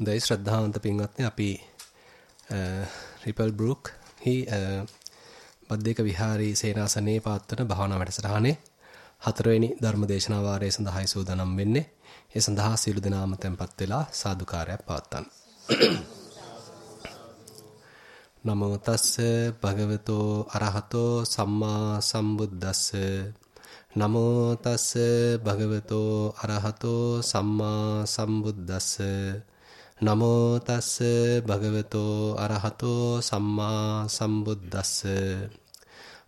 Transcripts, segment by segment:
හොඳයි ශ්‍රද්ධාවන්ත පින්වත්නි අපි රිපල් බෲක් හි බද්දේක විහාරී සේනාසනයේ පවත්වන භාවනා වැඩසටහනේ හතරවෙනි ධර්මදේශනා වාරයේ සඳහායි සූදානම් වෙන්නේ. ඒ සඳහා සියලු දෙනාම tempත් වෙලා සාදුකාරයක් පවත්වන්න. නමෝ තස්ස භගවතෝ අරහතෝ සම්මා සම්බුද්දස්ස නමෝ තස්ස භගවතෝ අරහතෝ සම්මා සම්බුද්දස්ස නමෝ තස්ස භගවතෝ අරහතෝ සම්මා සම්බුද්දස්ස.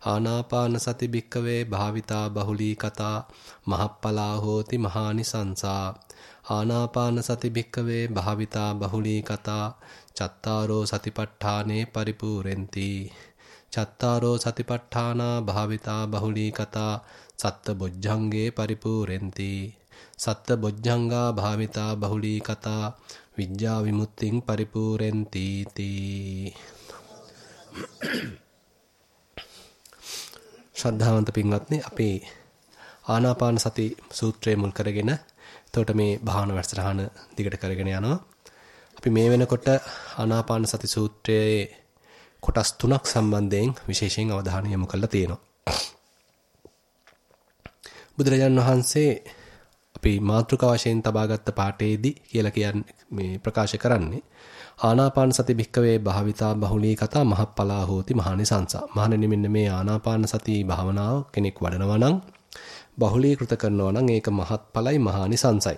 ආනාපාන සති භික්කවේ භාවිතා බහුලී කතා මහප්පලා හෝති මහානිසංසා. ආනාපාන සති භික්කවේ භාවිතා බහුලී කතා චත්තාරෝ සතිපට්ඨානේ පරිපූර්ෙන්ති. චත්තාරෝ සතිපට්ඨානා භාවිතා බහුලී කතා සත්ත බොජ්ජංගේ පරිපූර්ෙන්ති. සත්ත බොජ්ජංගා භාවිතා බහුලී කතා විඥා විමුක්තිං පරිපූර්ෙන්ති තී ශ්‍රද්ධාවන්ත පින්වත්නි අපි ආනාපාන සති සූත්‍රය මුල් කරගෙන එතකොට මේ භාවනා වැඩසටහන දිගට කරගෙන යනවා. අපි මේ වෙනකොට ආනාපාන සති සූත්‍රයේ කොටස් තුනක් සම්බන්ධයෙන් විශේෂයෙන් අවධානය යොමු කරලා තියෙනවා. බුදුරජාණන් වහන්සේ අපි මාතෘකා වශයෙන් තබාගත් පාඨයේදී කියලා කියන්නේ මේ ප්‍රකාශ කරන්නේ ආනාපාන සති භික්කවේ භාවිතා බහුලී කතා මහප්පලා හෝති මහානිසංසා. මහණෙනි මෙන්න මේ ආනාපාන සති භාවනාව කෙනෙක් වඩනවා නම් බහුලීකృత කරනවා නම් ඒක මහත්ඵලයි මහානිසංසයි.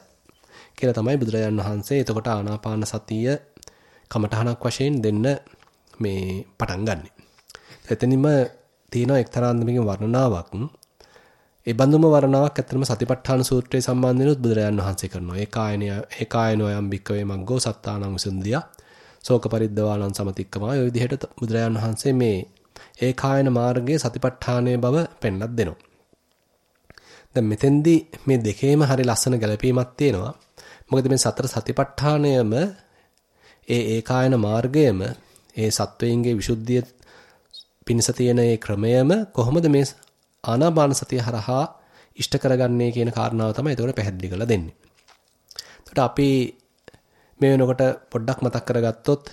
කියලා තමයි බුදුරජාන් වහන්සේ එතකොට ආනාපාන සතිය කමඨහනක් වශයෙන් දෙන්න මේ පටන් ගන්නෙ. එතනින්ම තියෙන එක්තරා අන්දමකින් වර්ණනාවක් ඒ බඳුම වර්ණාවක් ඇත්තටම සතිපට්ඨාන සූත්‍රයේ සම්බන්ධෙනුත් බුදුරජාන් වහන්සේ කරනවා. ඒකායනය ඒකායනෝ යම් භික්කවේ මග්ගෝ සත්තානං විසුන්දියා. ශෝක පරිද්දවාලං සමතික්කමා. ඔය විදිහට බුදුරජාන් වහන්සේ මේ ඒකායන මාර්ගයේ සතිපට්ඨානයේ බව පෙන්වත් දෙනවා. දැන් මෙතෙන්දී මේ දෙකේම හරි ලස්සන ගැළපීමක් තියෙනවා. මොකද මේ සතර සතිපට්ඨානයම ඒ ඒකායන මාර්ගයම ඒ සත්වයන්ගේ විසුද්ධිය පිණිස තියෙන ඒ ක්‍රමයම කොහොමද මේ ආනාපාන සතිය හරහා ඉෂ්ට කරගන්නේ කියන කාරණාව තමයි එතකොට පැහැදිලි කරලා දෙන්නේ. එතකොට අපි මේ වෙනකොට පොඩ්ඩක් මතක් කරගත්තොත්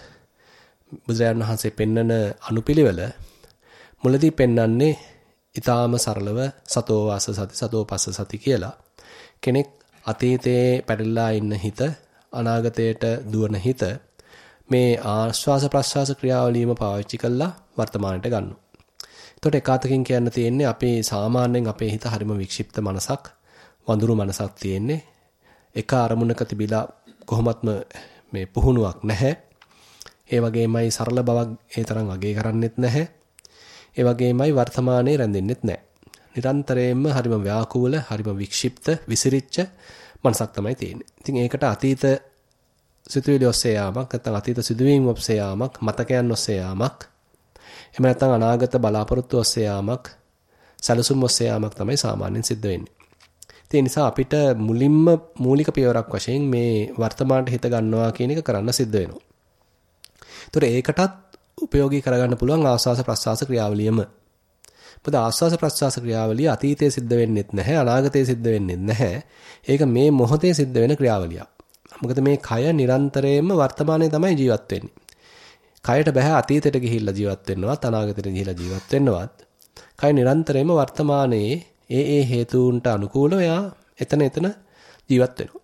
බුදුරජාණන් වහන්සේ පෙන්නන අනුපිළිවෙල මුලදී පෙන්වන්නේ ඊටාම සරලව සතෝ වාස සති සතෝ පස්ස සති කියලා. කෙනෙක් අතීතයේ පැටලලා ඉන්න හිත අනාගතයට දුවන හිත මේ ආශ්වාස ප්‍රශ්වාස ක්‍රියාවලියම පාවිච්චි කරලා වර්තමානයට ගන්නවා. එතකොට එකාතකින් කියන්න තියෙන්නේ අපේ සාමාන්‍යයෙන් අපේ හිත හරිම වික්ෂිප්ත මනසක් වඳුරු මනසක් තියෙන්නේ. එක අරමුණක තිබිලා කොහොමත්ම මේ පුහුණුවක් නැහැ. ඒ වගේමයි සරල බවක් ඒ තරම් අගය කරන්නෙත් නැහැ. ඒ වගේමයි වර්තමානයේ රැඳෙන්නෙත් නැහැ. නිරන්තරයෙන්ම හරිම ව්‍යාකූල, හරිම වික්ෂිප්ත, විසිරිච්ච මනසක් තමයි තියෙන්නේ. ඉතින් ඒකට අතීත සිතුවිලි ඔස්සේ යාමක් නැත්නම් අතීත සිදුවීම් ඔස්සේ යාමක්, මතකයන් ඔස්සේ යාමක්, එහෙම නැත්නම් අනාගත බලාපොරොත්තු ඔස්සේ යාමක්, සැලසුම් ඔස්සේ යාමක් තමයි සාමාන්‍යයෙන් සිද්ධ වෙන්නේ. ඒ නිසා අපිට මුලින්ම මූලික පියවරක් වශයෙන් මේ වර්තමානට හිත ගන්නවා කියන එක කරන්න සිද්ධ වෙනවා. ඒතර ඒකටත් උපයෝගී කරගන්න පුළුවන් ආස්වාස ප්‍රස්වාස ක්‍රියාවලියම. මොකද ආස්වාස ප්‍රස්වාස ක්‍රියාවලිය අතීතයේ සිද්ධ වෙන්නෙත් නැහැ අනාගතයේ සිද්ධ වෙන්නෙත් නැහැ. ඒක මේ මොහොතේ සිද්ධ වෙන ක්‍රියාවලියක්. මොකද මේ කය නිරන්තරයෙන්ම වර්තමානයේ තමයි ජීවත් වෙන්නේ. කයට බෑ අතීතයට ගිහිල්ලා ජීවත් වෙන්නවත් අනාගතයට ගිහිල්ලා ජීවත් වෙන්නවත්. කය නිරන්තරයෙන්ම වර්තමානයේ ඒ ඒ හේතුන්ට අනුකූලව එයා එතන එතන ජීවත් වෙනවා.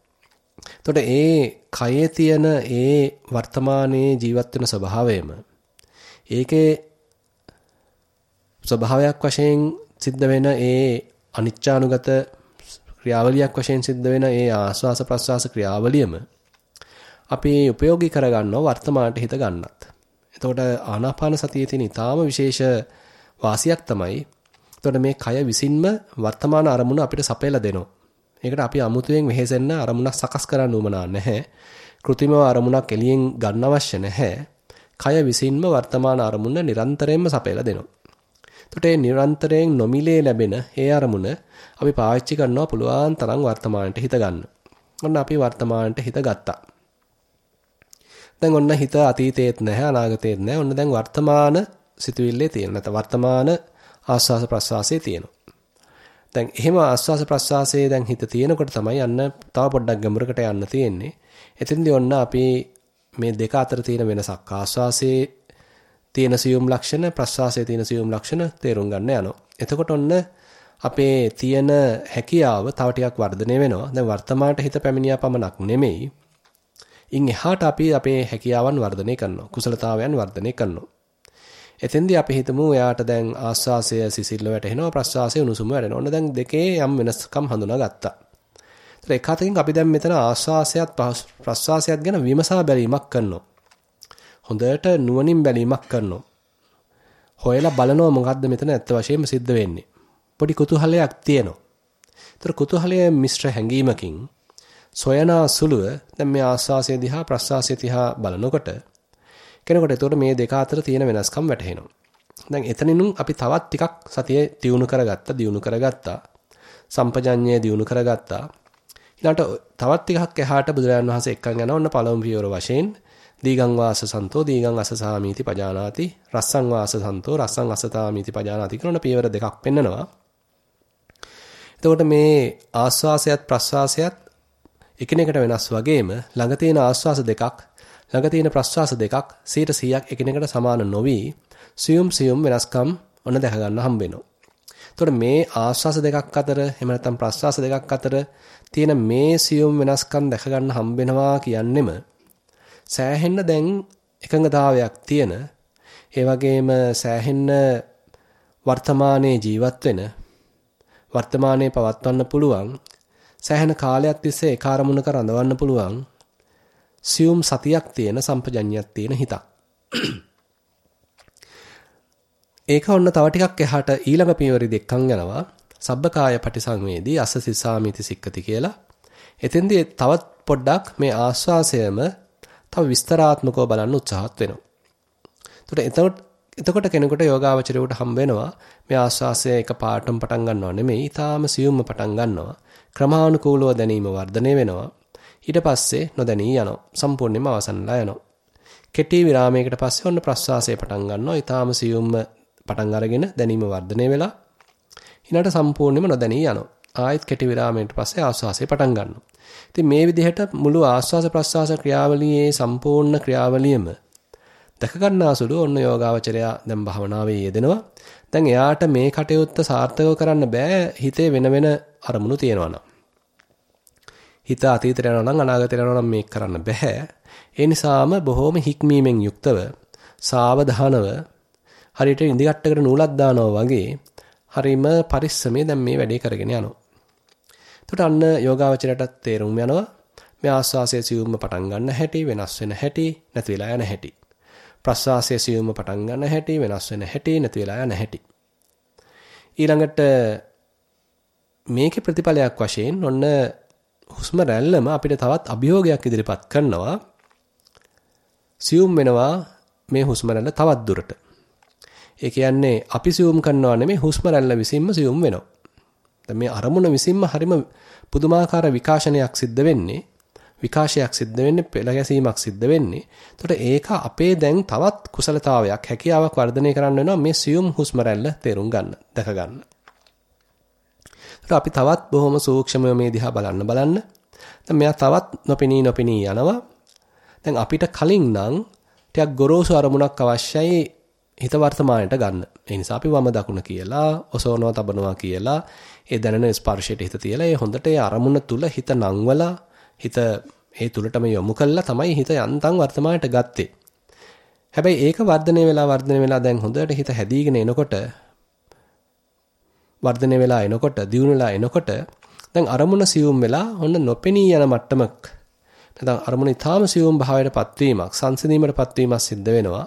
එතකොට ඒ කයේ තියෙන ඒ වර්තමානයේ ජීවත් වෙන ස්වභාවයම ඒකේ ස්වභාවයක් වශයෙන් සිද්ධ වෙන ඒ අනිච්චානුගත ක්‍රියාවලියක් වශයෙන් සිද්ධ වෙන ඒ ආස්වාස ප්‍රස්වාස ක්‍රියාවලියම අපි ප්‍රයෝගී කරගන්නවා වර්තමානට හිත ගන්නත්. එතකොට ආනාපාන සතියේ තියෙන ඊටාම විශේෂ වාසියක් තමයි එතකොට මේ කය විසින්ම වර්තමාන අරමුණ අපිට සපයලා දෙනවා. ඒකට අපි අමුතුවෙන් වෙහෙසෙන්න අරමුණක් සකස් කරන්න උවමනා නැහැ. કૃතිමව අරමුණක් එළියෙන් ගන්න අවශ්‍ය නැහැ. කය විසින්ම වර්තමාන අරමුණ නිරන්තරයෙන්ම සපයලා දෙනවා. එතකොට මේ නිරන්තරයෙන් නොමිලේ ලැබෙන ඒ අරමුණ අපි පාවිච්චි කරනවා පුළුවන් තරම් වර්තමානට හිත ගන්න. ඔන්න අපි වර්තමානට හිත ගත්තා. දැන් ඔන්න හිත අතීතයේත් නැහැ අනාගතයේත් නැහැ. ඔන්න දැන් වර්තමාන සිතුවිල්ලේ තියෙන නැත්නම් වර්තමාන ආස්වාස ප්‍රස්වාසයේ තියෙනවා. දැන් එහෙම ආස්වාස ප්‍රස්වාසයේ දැන් හිත තියෙනකොට තමයි යන්න තව පොඩ්ඩක් ගැඹුරකට යන්න තියෙන්නේ. එතෙන්දී ඔන්න අපි මේ දෙක අතර තියෙන වෙනසක් ආස්වාසයේ තියෙන සියුම් ලක්ෂණ ප්‍රස්වාසයේ තියෙන සියුම් ලක්ෂණ තේරුම් ගන්න යනවා. එතකොට ඔන්න අපේ තියෙන හැකියාව තව ටිකක් වර්ධනය වෙනවා. දැන් වර්තමානට හිත පැමිණියා පමණක් නෙමෙයි. ඉන් එහාට අපි අපේ හැකියාවන් වර්ධනය කරනවා. කුසලතාවයන් වර්ධනය කරනවා. එතෙන්දී අපි හිතමු එයාට දැන් ආස්වාසය සිසිල්ව වැටෙනවා ප්‍රස්වාසය උණුසුම වැටෙනවා. ඔන්න දැන් දෙකේ යම් වෙනස්කම් හඳුනා ගත්තා. ඒතර එක අතකින් අපි දැන් මෙතන ආස්වාසයත් ප්‍රස්වාසයත් ගැන විමසා බැලීමක් කරනවා. හොඳට නුවණින් බැලීමක් කරනවා. හොයලා බලනවා මොකද්ද මෙතන ඇත්ත වශයෙන්ම සිද්ධ වෙන්නේ. පොඩි කුතුහලයක් තියෙනවා. ඒතර කුතුහලයේ මිශ්‍ර හැඟීමකින් සොයනා සුළුව දැන් මේ ආස්වාසය දිහා ප්‍රස්වාසය දිහා බලනකොට කෙනෙකුට එතකොට මේ දෙක අතර තියෙන වෙනස්කම් වැටහෙනවා. දැන් එතනිනුම් අපි තවත් ටිකක් සතිය දියුණු කරගත්තා, දියුණු කරගත්තා. සම්පජඤ්ඤය දියුණු කරගත්තා. ඊළඟට තවත් ටිකක් එහාට බුදුරජාණන් වහන්සේ එක්කන් යනවා ඔන්න පළමු පියවර වශයෙන් දීගං වාස සන්තෝ දීගං අසසාමීති පජානාති රස්සං වාස සන්තෝ රස්සං අසතාමීති පජානාති කියන පියවර දෙකක් පෙන්නනවා. එතකොට මේ ආස්වාසයත් ප්‍රස්වාසයත් එකිනෙකට වෙනස් වගේම ළඟ තියෙන ආස්වාස දෙකක් ළඟ තියෙන ප්‍රස්වාස දෙකක් 100%ක් එකිනෙකට සමාන නොවි සියුම් සියුම් වෙනස්කම් ඔන්න දැක ගන්න හම්බ වෙනවා. එතකොට මේ ආස්වාස දෙකක් අතර එහෙම නැත්නම් ප්‍රස්වාස දෙකක් අතර තියෙන මේ සියුම් වෙනස්කම් දැක ගන්න හම්බ වෙනවා කියන්නෙම සෑහෙන්න දැන් එකඟතාවයක් තියෙන ඒ වගේම සෑහෙන්න වර්තමානයේ ජීවත් වෙන වර්තමානයේ පවත්වන්න පුළුවන් සෑහෙන කාලයක් තිස්සේ ඒ කාර්මුණක රඳවන්න පුළුවන් සියුම් සතියක් තියෙන සම්පජඤ්ඤයක් තියෙන හිතක්. ඒක ඔන්න තව ටිකක් එහාට ඊළඟ පියවරි දෙකක් යනවා. සබ්බකාය පටිසංවේදී අස්ස සිස්සාමිති සික්කති කියලා. එතෙන්දී තවත් පොඩ්ඩක් මේ ආස්වාසයම තව විස්තරාත්මකව බලන්න උත්සාහත් වෙනවා. එතකොට එතකොට කෙනෙකුට යෝගාවචරයට හම්බ වෙනවා මේ ආස්වාසය එක පාටම පටන් ගන්නව නෙමෙයි ඊටාම සියුම්ම පටන් ගන්නවා ක්‍රමානුකූලව දැනීම වර්ධනය වෙනවා ඊට පස්සේ නොදැනී යනවා. සම්පූර්ණයෙන්ම අවසන්ලා යනවා. කෙටි විරාමයකට පස්සේ ඔන්න ප්‍රස්වාසය පටන් ගන්නවා. ඊටාම සියුම්ම පටන් අරගෙන දැනීම වර්ධනය වෙලා ඊළඟට සම්පූර්ණයෙන්ම නොදැනී යනවා. ආයෙත් කෙටි විරාමයකට පස්සේ ආස්වාසය පටන් ගන්නවා. ඉතින් මේ විදිහට මුළු ආස්වාස ප්‍රස්වාස ක්‍රියාවලියේ සම්පූර්ණ ක්‍රියාවලියම දැක ගන්නාසුළු ඔන්න යෝගාවචරයා දැන් භාවනාවේ යෙදෙනවා. දැන් එයාට මේ කටයුත්ත සාර්ථකව කරන්න බෑ හිතේ වෙන වෙන අරමුණු තියෙනවා හිත අතීතයට යනවා නම් අනාගතයට යනවා නම් මේක කරන්න බෑ. ඒ නිසාම බොහොම හික්මීමෙන් යුක්තව සාවධානව හරියට ඉඳිගට්ටකට නූලක් දානවා වගේ හරිම පරිස්සමේ දැන් මේ වැඩේ කරගෙන යනවා. එතකොට අන්න යෝගාවචරයටත් තේරුම් යනවා මේ ආස්වාසයේ සියුම්ම පටන් ගන්න හැටි වෙනස් වෙන හැටි නැති වෙලා යන හැටි. ප්‍රස්වාසයේ සියුම්ම පටන් ගන්න හැටි වෙනස් වෙන හැටි නැති වෙලා යන හැටි. ඊළඟට මේකේ ප්‍රතිඵලයක් වශයෙන් ඔන්න හුස්ම රැල්ලම අපිට තවත් අභියෝගයක් ඉදිරිපත් කරනවා. සියුම් වෙනවා මේ හුස්ම රැල්ල තවත් දුරට. ඒ කියන්නේ අපි සියුම් කරනවා නෙමෙයි හුස්ම රැල්ල විසින්ම සියුම් වෙනවා. දැන් මේ අරමුණ විසින්ම හරිම පුදුමාකාර විකාශනයක් සිද්ධ වෙන්නේ. විකාශයක් සිද්ධ වෙන්නේ පෙළ ගැසීමක් සිද්ධ වෙන්නේ. එතකොට ඒක අපේ දැන් තවත් කුසලතාවයක් හැකියාවක් වර්ධනය කරන්න වෙනවා මේ සියුම් හුස්ම රැල්ල තේරුම් ගන්න, දැක ගන්න. අපි තවත් බොහොම සූක්ෂමව මේ දිහා බලන්න බලන්න. දැන් මෙයා තවත් නොපෙනී නොපෙනී යනවා. දැන් අපිට කලින් නම් ටිකක් ගොරෝසු අරමුණක් අවශ්‍යයි හිත වර්තමානයට ගන්න. ඒ නිසා අපි වම දකුණ කියලා, ඔසවනවා තබනවා කියලා, ඒ දැනෙන ස්පර්ශයට හිත තියලා ඒ හොඳට ඒ අරමුණ තුල හිත නංවලා හිත ඒ තුලටම යොමු කළා තමයි හිත යන්තම් වර්තමානයට ගත්තේ. හැබැයි ඒක වර්ධනය වෙලා වර්ධනය වෙලා දැන් හොඳට හිත හැදීගෙන එනකොට වර්ධනය වෙලා එනකොට දියුණුලා එනකොට දැන් අරමුණ සියුම් වෙලා ඔන්න නොපෙනී යන මට්ටමක් නැත්නම් අරමුණ ඊටාම සියුම් භාවයටපත් වීමක් සංසිඳීමටපත් වීමක් සිද්ධ වෙනවා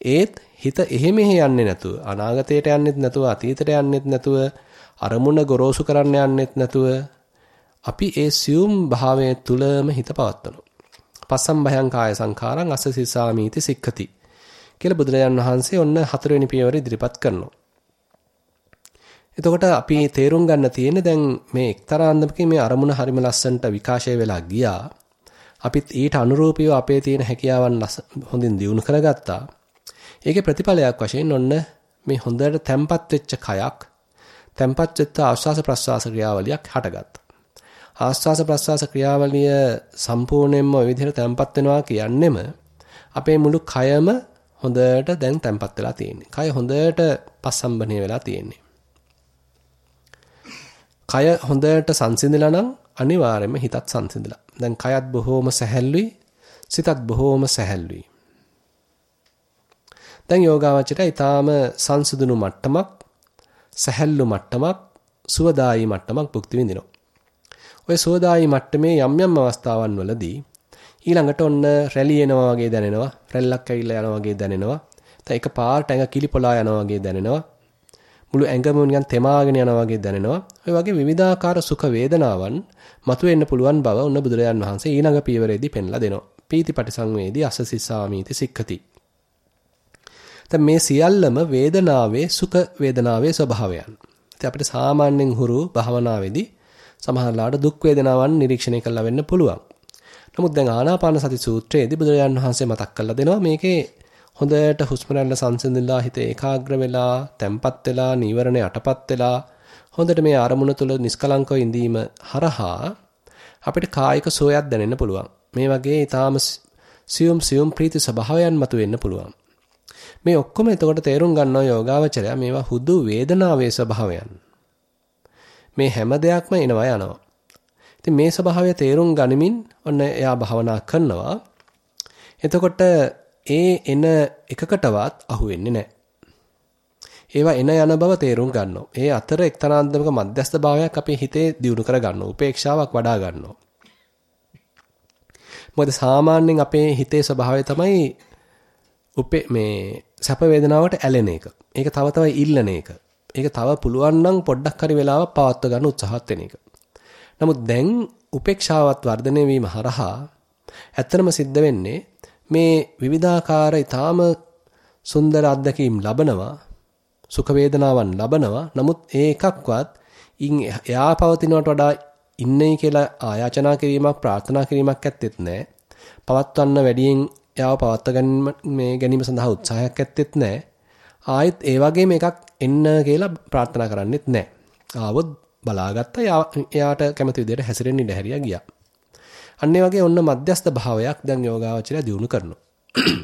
ඒත් හිත එහෙ මෙහෙ යන්නේ නැතුව අනාගතයට යන්නෙත් නැතුව අතීතයට යන්නෙත් නැතුව අරමුණ ගොරෝසු කරන්න යන්නෙත් නැතුව අපි ඒ සියුම් භාවයේ තුලම හිත පවත්වනවා පස්සම් භයං කාය සංඛාරං අස්ස සිසාමීති සික්ඛති කියලා බුදුරජාන් වහන්සේ ඔන්න හතරවෙනි පියවර ඉදිරිපත් කරනවා එතකොට අපි තේරුම් ගන්න තියෙන්නේ දැන් මේ එක්තරා අන්දමකින් මේ අරමුණ හරිම ලස්සනට විකාශය වෙලා ගියා. අපිත් ඊට අනුරූපීව අපේ තියෙන හැකියාවන් හොඳින් දියුණු කරගත්තා. ඒකේ ප්‍රතිඵලයක් වශයෙන් ඔන්න මේ හොඳට තැම්පත් වෙච්ච කයක් තැම්පත් වෙච්ච ආශ්වාස ප්‍රශ්වාස ක්‍රියාවලියක් හටගත්තා. ආස්වාස ප්‍රස්වාස ක්‍රියාවලිය සම්පූර්ණයෙන්ම ওই විදිහට තැම්පත් වෙනවා කියන්නෙම අපේ මුළු කයම හොඳට දැන් තැම්පත් වෙලා තියෙන්නේ. කය හොඳට පස්සම්බනේ වෙලා තියෙන්නේ. කය හොඳට සංසිඳලා නම් අනිවාර්යයෙන්ම හිතත් සංසිඳලා. දැන් කයත් බොහෝම සැහැල්ලුයි, සිතත් බොහෝම සැහැල්ලුයි. දැන් යෝගාවචරය ඊටාම සංසුදුණු මට්ටමක්, සැහැල්ලු මට්ටමක්, සුවදායි මට්ටමක් භුක්ති විඳිනවා. ඔය සුවදායි මට්ටමේ යම් යම් අවස්ථාවන් වලදී ඊළඟට ඔන්න රැලි එනවා වගේ දැනෙනවා, රැල්ලක් ඇවිල්ලා යනවා වගේ දැනෙනවා. දැන් එක පාට ඇඟ කිලිපොලා යනවා වගේ දැනෙනවා. මුළු ඇඟම නිකන් තෙමාගෙන යනවා වගේ දැනෙනවා. ඔය වගේ විවිධාකාර සුඛ වේදනාවන් මතුවෙන්න පුළුවන් බව ඔන්න බුදුරජාන් වහන්සේ ඊළඟ පියවරේදී පෙන්ලා දෙනවා. පීතිපටි සංවේදී අසසිස්සාමීති සික්ඛති. දැන් මේ සියල්ලම වේදනාවේ සුඛ වේදනාවේ ස්වභාවයන්. ඉතින් අපිට සාමාන්‍යයෙන් හුරු භාවනාවේදී සමහරලාට දුක් වේදනාවන් නිරීක්ෂණය කරලා වෙන්න පුළුවන්. නමුත් දැන් ආනාපාන සති සූත්‍රයේදී බුදුරජාන් වහන්සේ මතක් කරලා දෙනවා මේකේ හොඳට හුස්ම රැල්ල සංසිඳලා හිත ඒකාග්‍ර වෙලා, තැම්පත් වෙලා, නීවරණ යටපත් වෙලා හොඳට මේ අරමුණ තුළ නිස්කලංකව ඉඳීම හරහා අපිට කායික සෝයක් දැනෙන්න පුළුවන්. මේ වගේ ඊටාම සියුම් සියුම් ප්‍රීති ස්වභාවයන් මතුවෙන්න පුළුවන්. මේ ඔක්කොම එතකොට තේරුම් ගන්නවා යෝගාවචරය මේවා හුදු වේදනාවේ ස්වභාවයන්. මේ හැම දෙයක්ම එනවා යනවා. ඉතින් මේ ස්වභාවය තේරුම් ගනිමින් ඔන්න එයා භවනා කරනවා. එතකොට ඒ එන එකකටවත් අහු වෙන්නේ නැහැ. ඒවා එන යන බව තේරුම් ගන්නවා. ඒ අතර එක්තරාන්දමක මධ්‍යස්ථ භාවයක් අපේ හිතේ දියුණු කර ගන්නවා. උපේක්ෂාවක් වඩා ගන්නවා. මොකද සාමාන්‍යයෙන් අපේ හිතේ ස්වභාවය තමයි උපේ මේ සැප වේදනාවට ඇලෙන එක. ඒක තව තව ඉල්ලන එක. ඒක තව පුළුවන් නම් පොඩ්ඩක් හරි වෙලාවක් පවත්ව ගන්න උත්සාහත් වෙන එක. නමුත් දැන් උපේක්ෂාවත් වර්ධනය වීම හරහා ඇත්තම සිද්ධ වෙන්නේ මේ විවිධාකාර ඊටාම සුන්දර අත්දැකීම් ලබනවා සුඛ වේදනාවන් ලබනවා. නමුත් ඒ එකක්වත් ඉන් එයා පවතිනවට වඩා ඉන්නේ කියලා ආයාචනා කිරීමක් ප්‍රාර්ථනා කිරීමක් ඇත්තෙත් නැහැ. පවත්වන්න වැඩියෙන් එයාව පවත්ව මේ ගැනීම සඳහා උත්සාහයක් ඇත්තෙත් නැහැ. ආයෙත් ඒ වගේම එකක් එන්න කියලා ප්‍රාර්ථනා කරන්නෙත් නැහැ ආවොත් බලාගත්තා එයාට කැමති විදිහට හැසිරෙන්න ඉඩ හැරියා ගියා අන්න වගේ ඔන්න මධ්‍යස්ත භාවයක් දැන් යෝගාවචරය දිනු කරනවා.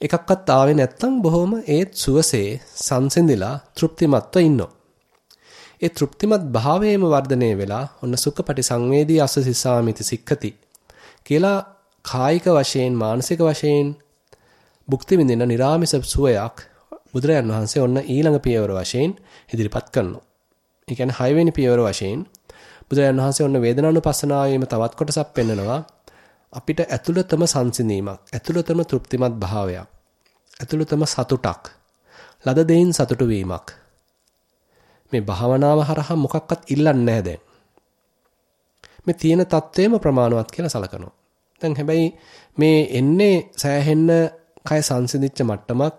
එකක්වත් ආවේ නැත්තම් බොහොම ඒත් සුවසේ සංසිඳිලා තෘප්තිමත්ව ඉන්නවා. ඒ තෘප්තිමත් භාවයේම වර්ධනය වෙලා ඔන්න සුඛපටි සංවේදී අසසිසාමිති සික්ඛති කියලා කායික වශයෙන් මානසික වශයෙන් භුක්ති විඳින නිර්ාමිස සුවයක් බුදුරයන් වහන්සේ ඔන්න ඊළඟ පියවර වශයෙන් ඉදිරිපත් කරනවා. ඒ කියන්නේ හයවෙනි පියවර වශයෙන් බුදුරයන් වහන්සේ ඔන්න වේදනානුපස්සනාවේම තවත් කොටසක් පෙන්නනවා. අපිට ඇතුළතම සංසිඳීමක්, ඇතුළතම තෘප්තිමත් භාවයක්, ඇතුළතම සතුටක්, ලද දෙයින් සතුටු වීමක්. මේ භාවනාව හරහා මොකක්වත් ඉල්ලන්නේ නැහැ දැන්. මේ තියෙන தත්වේම ප්‍රමාණවත් කියලා සලකනවා. දැන් හැබැයි මේ එන්නේ සෑහෙන්න කය සංසිඳිච්ච මට්ටමක්,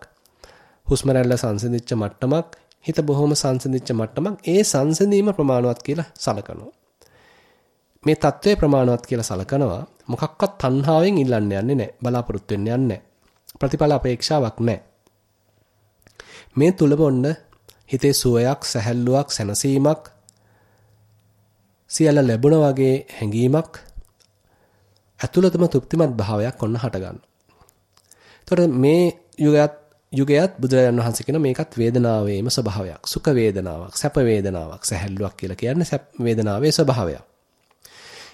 හුස්ම රැල්ල සංසිඳිච්ච මට්ටමක්, හිත බොහොම සංසිඳිච්ච මට්ටමක්. ඒ සංසිඳීම ප්‍රමාණවත් කියලා සලකනවා. මේ தત્ත්වය ප්‍රමාණවත් කියලා සලකනවා. මොකක්වත් තණ්හාවෙන් ඉල්ලන්න යන්නේ නැහැ. බලාපොරොත්තු වෙන්න යන්නේ ප්‍රතිඵල අපේක්ෂාවක් නැහැ. මේ තුලම ඔන්න හිතේ සුවයක්, සැහැල්ලුවක්, සැනසීමක් සියල්ල ලැබුණා වගේ හැඟීමක් ඇතුළතම තෘප්තිමත් භාවයක් ඔන්න හට ගන්නවා. එතකොට මේ යුගයත් යුගයත් බුදුරජාණන් වහන්සේ කියන මේකත් වේදනාවේම ස්වභාවයක්. සුඛ වේදනාවක්, සැප වේදනාවක්, සැහැල්ලුවක් කියලා කියන්නේ සැප වේදනාවේ ස්වභාවයක්.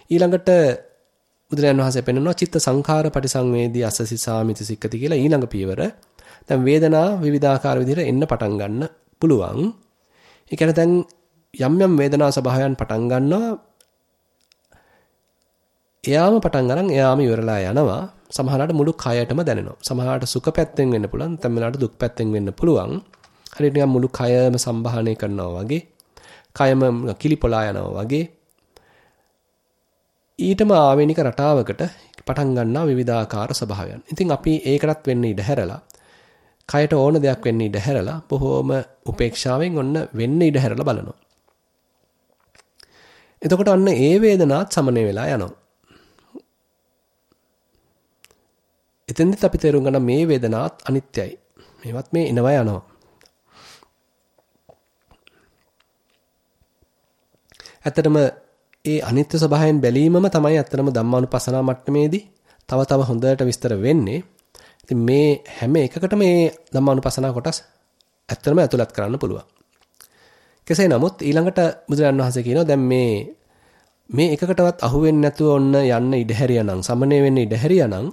ඊළඟට බුදුරජාණන් වහන්සේ පෙන්වනවා චිත්ත සංඛාර පරිසංවේදී අසසි සාමිති සික්කති කියලා ඊළඟ පියවර. දැන් වේදනා විවිධාකාර විදිහට එන්න පටන් ගන්න පුළුවන්. ඒ කියන්නේ දැන් යම් යම් වේදනා ස්වභාවයන් පටන් ගන්නවා. එයාම පටන් ගන්න එයාම ඉවරලා යනවා. සමහරවිට මුළු කයටම දැනෙනවා. සමහරවිට සුඛ පැත්තෙන් වෙන්න පුළුවන්. තැම්මලට දුක් පැත්තෙන් වෙන්න පුළුවන්. හරියට නිකන් මුළු කයම සම්බාහනය කරනවා වගේ. කයම කිලිපොලා යනවා වගේ. ඊටම ආවේනික රටාවකට පටන් ගන්නා විවිධාකාර ස්වභාවයන්. ඉතින් අපි ඒකටත් වෙන්න ඉඩ හැරලා කයට ඕන දෙයක් වෙන්න ඉඩ හැරලා බොහෝම උපේක්ෂාවෙන් ඔන්න වෙන්න ඉඩ හැරලා බලනවා. එතකොට අන්න ඒ වේදනාත් සමනය වෙලා යනවා. එතෙන්දිත් අපි තේරුම් ගන්න මේ වේදනාත් අනිත්‍යයි. මේවත් මේ එනවා යනවා. ඇත්තටම ඒ අනිත්‍ය ස්වභාවයෙන් බැලීමම තමයි අත්‍තරම ධම්මානුපස්සනා මට්ටමේදී තව තව හොඳට විස්තර වෙන්නේ. ඉතින් මේ හැම එකකටම මේ ධම්මානුපස්සනා කොටස් ඇත්තටම ඇතුළත් කරන්න පුළුවන්. කෙසේ නමුත් ඊළඟට බුදුරජාණන් වහන්සේ කියනවා දැන් මේ මේ එකකටවත් අහු වෙන්නේ නැතුව ඔන්න යන්න ඉඩ හැරියානම් සමනය වෙන්න ඉඩ හැරියානම්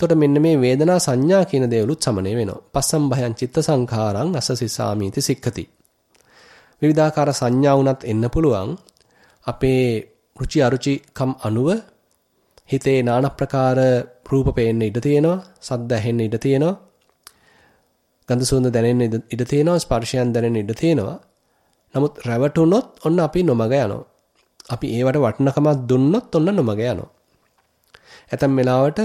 එතකොට මෙන්න මේ වේදනා සංඥා කියන දේවලුත් සමනය වෙනවා. පස්සම් භයං චිත්ත සංඛාරං අසසිසාමීති සික්ඛති. විවිධාකාර සංඥා වුණත් එන්න පුළුවන්. අපේ රුචි අරුචිකම් අනුව හිතේ নানা ප්‍රකාර රූප පේන්න ඉඩ තියෙනවා, සද්ද ඇහෙන්න ඉඩ තියෙනවා. ගන්ධ සුවඳ දැනෙන්න ඉඩ තියෙනවා, ස්පර්ශයන් දැනෙන්න ඉඩ තියෙනවා. නමුත් රැවටුනොත් ඔන්න අපි නොමග යනවා. අපි ඒවට වටිනකමක් දුන්නොත් ඔන්න නොමග යනවා. ඇතම් වෙලාවට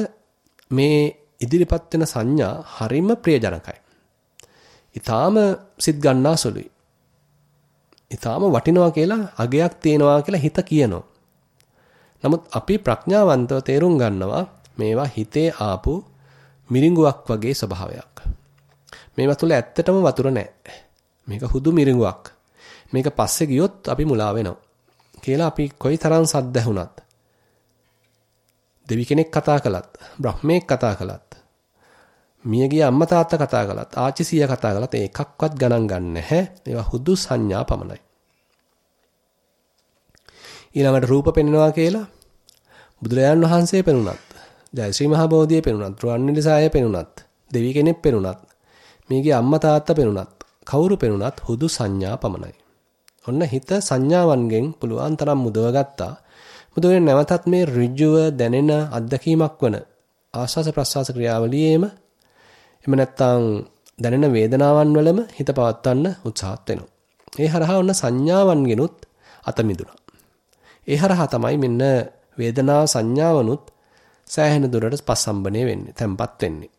මේ ඉදිරිපත් වෙන සංඥා හරිම ප්‍රියජනකයි. ඊටාම සිත් ගන්නා සුළුයි. ඊටාම වටිනවා කියලා අගයක් තියෙනවා කියලා හිත කියනවා. නමුත් අපි ප්‍රඥාවන්තව තේරුම් ගන්නවා මේවා හිතේ ආපු මිරිඟුවක් වගේ ස්වභාවයක්. මේවා තුල ඇත්තටම වතුර නැහැ. මේක හුදු මිරිඟුවක්. මේක පස්සේ ගියොත් අපි මුලා වෙනවා. කියලා අපි කොයිතරම් සද්ද ඇහුණත් දෙවි කෙනෙක් කතා කළත් බ්‍රහ්මෙක් කතා කළත් මියගිය අම්මා තාත්තා කතා කළත් ආච්චි සීයා කතා කළත් ඒකක්වත් ගණන් ගන්න නැහැ. ඒවා හුදු සංඥා පමණයි. ඊළඟට රූප පෙන්වනවා කියලා බුදුරජාන් වහන්සේ පෙනුනත්, ජයශ්‍රී මහා බෝධිය පෙනුනත්, රුවන්වැලිසෑය පෙනුනත්, දෙවි කෙනෙක් පෙනුනත්, මියගිය අම්මා තාත්තා පෙනුනත්, කවුරු පෙනුනත් හුදු සංඥා පමණයි. ඔන්න හිත සංඥාවන්ගෙන් පුළුවන් තරම් මුදව ගත්තා. මුදවෙන නැවතත් මේ ඍජුව දැනෙන අත්දැකීමක් වන ආස්වාස ප්‍රස්වාස ක්‍රියාවලියේම එහෙම නැත්නම් දැනෙන වේදනාවන් වලම හිත පවත්වන්න උත්සාහත් වෙනවා. ඒ හරහා ඔන්න සංඥාවන්ගෙනුත් අත මිදුණා. ඒ හරහා තමයි මෙන්න වේදනා සංඥාවනුත් සෑහෙන දුරට පස්සම්බනේ වෙන්නේ, තැම්පත් වෙන්නේ.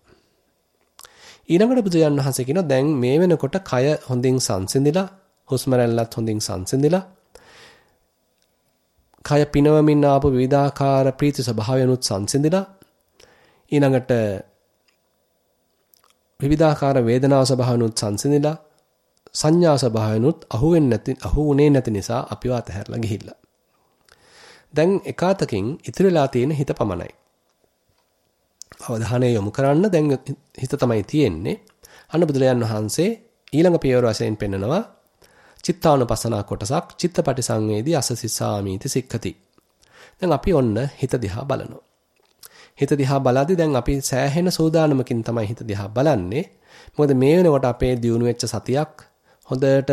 ඊළඟට බුදුයන් වහන්සේ කියනවා දැන් මේ වෙනකොට කය හොඳින් සංසිඳිලා හුස්ම රැල්ලත් හොඳින් සංසිඳිලා කය පිනවමින් ආපු විවිධාකාර ප්‍රීති ස්වභාවයනුත් සංසිඳිලා ඊළඟට විවිධාකාර වේදනා ස්වභාවනුත් සංසිඳිලා සංඥා ස්වභාවනුත් අහු වෙන්නේ නැති අහු උනේ නැති නිසා අපිව අතහැරලා ගිහිල්ලා. දැන් එකාතකින් ඉතිරිලා තියෙන හිත පමණයි. අවධානය යොමු කරන්න දැන් හිත තමයි තියෙන්නේ. අන්න බුදුරජාන් වහන්සේ ඊළඟ පියවර වශයෙන් පෙන්නනවා චිත්තානුපසනා කොටසක් චිත්තපටි සංවේදී අසසිසාමීති සික්ඛති. දැන් අපි ඔන්න හිත දිහා බලනවා. හිත දිහා බලද්දී දැන් අපි සෑහෙන සෝදානමකින් තමයි හිත දිහා බලන්නේ. මොකද මේ වෙනකොට අපේ දියුණු වෙච්ච සතියක් හොඳට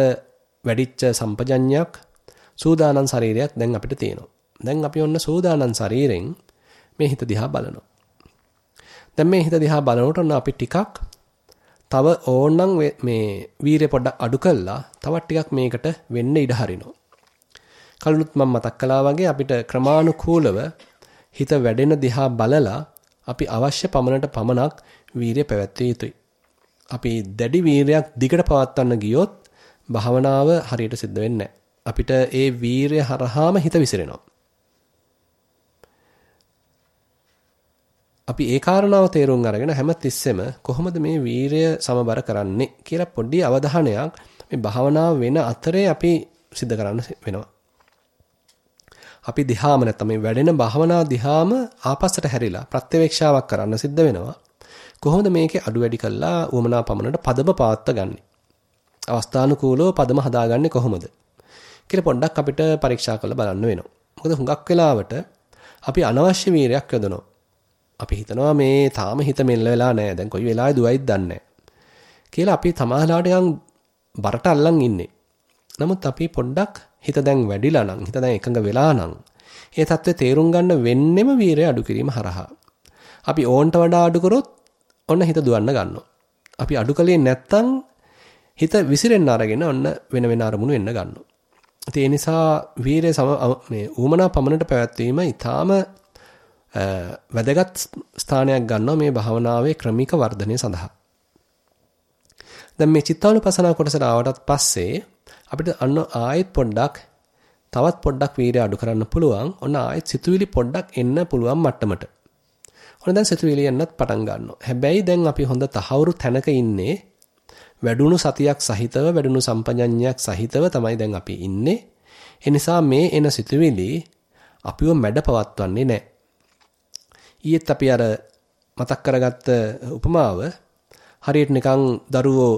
වැඩිච්ච සම්පජඤ්ඤයක් සූදානම් ශරීරයක් දැන් අපිට තියෙනවා. දැන් අපි ඔන්න සූදානම් ශරීරෙන් මේ හිත දිහා බලනවා. දැන් මේ හිත දිහා බලනකොට ඔන්න අපි ටිකක් තව ඕනනම් මේ වීරය පොඩ්ඩක් අඩු කළා තවත් ටිකක් මේකට වෙන්න ඉඩ හරිනවා. කලුත් මම මතක් කළා වගේ අපිට ක්‍රමානුකූලව හිත වැඩෙන දිහා බලලා අපි අවශ්‍ය පමණට පමණක් වීරය පැවැත්විය යුතුයි. අපි දැඩි වීරයක් දිගට පවත්වන්න ගියොත් භාවනාව හරියට සිද්ධ වෙන්නේ අපිට ඒ වීරය හරහාම හිත විසිරෙනවා. අපි ඒ කාරණාව තේරුම් අරගෙන හැම තිස්සෙම කොහොමද මේ වීරය සමබර කරන්නේ කියලා පොඩි අවධානයක් මේ භාවනාව වෙන අතරේ අපි සිද්ධ කරන්න වෙනවා. අපි දිහාම නැත්නම් මේ වැඩෙන භාවනා දිහාම ආපස්සට හැරිලා ප්‍රත්‍යවේක්ෂාවක් කරන්න සිද්ධ වෙනවා. කොහොමද මේකේ අඩු වැඩි කළා උවමනා පමණට පදම පාත්ත ගන්නෙ? අවස්ථානුකූලව පදම හදාගන්නේ කොහොමද? කියලා පොඩ්ඩක් අපිට පරීක්ෂා කරලා බලන්න වෙනවා. මොකද හුඟක් වෙලාවට අපි අනවශ්‍ය වීරයක් යොදනවා. අපි හිතනවා මේ තාම හිත මෙල්ල වෙලා නැහැ. දැන් කොයි වෙලාවෙ දුවයිද දන්නේ කියලා අපි තමාලාට යන් බරට අල්ලන් ඉන්නේ. නමුත් අපි පොඩ්ඩක් හිත දැන් වැඩිලා නම් හිත දැන් එකඟ වෙලා නම් ඒ தත්ත්වය තේරුම් ගන්න වෙන්නෙම වීරය අඩු කිරීම හරහා. අපි ඕන්ට වඩා අඩු කරොත් ඔන්න හිත දුවන්න ගන්නවා. අපි අඩු කලේ නැත්තම් හිත විසිරෙන්න අරගෙන ඔන්න වෙන වෙන අරමුණු එන්න ගන්නවා. ඒ නිසා වීරය සම මේ ඌමනා පමණට පැවැත්වීම ඊටාම වැදගත් ස්ථානයක් ගන්නවා මේ භාවනාවේ ක්‍රමික වර්ධනය සඳහා. දැන් මේ චිත්තානුපසනාව කොටසට ආවටත් පස්සේ අපිට අන්න ආයෙත් පොඩ්ඩක් තවත් පොඩ්ඩක් වීරය අඩු කරන්න පුළුවන්. ඔන්න ආයෙත් සිතුවිලි පොඩ්ඩක් එන්න පුළුවන් මට්ටමට. ඔන්න දැන් සිතුවිලි එන්නත් පටන් ගන්නවා. හැබැයි දැන් අපි හොඳ තහවුරු තැනක ඉන්නේ. වැඩුණු සතියක් සහිතව වැඩුණු සම්පජඤ්ඤයක් සහිතව තමයි දැන් අපි ඉන්නේ. ඒ නිසා මේ එන සිතුවිලි අපිව මැඩ පවත්වන්නේ නැහැ. ඊයේත් අපි අර මතක් කරගත්ත උපමාව හරියට නිකන් දරුවෝ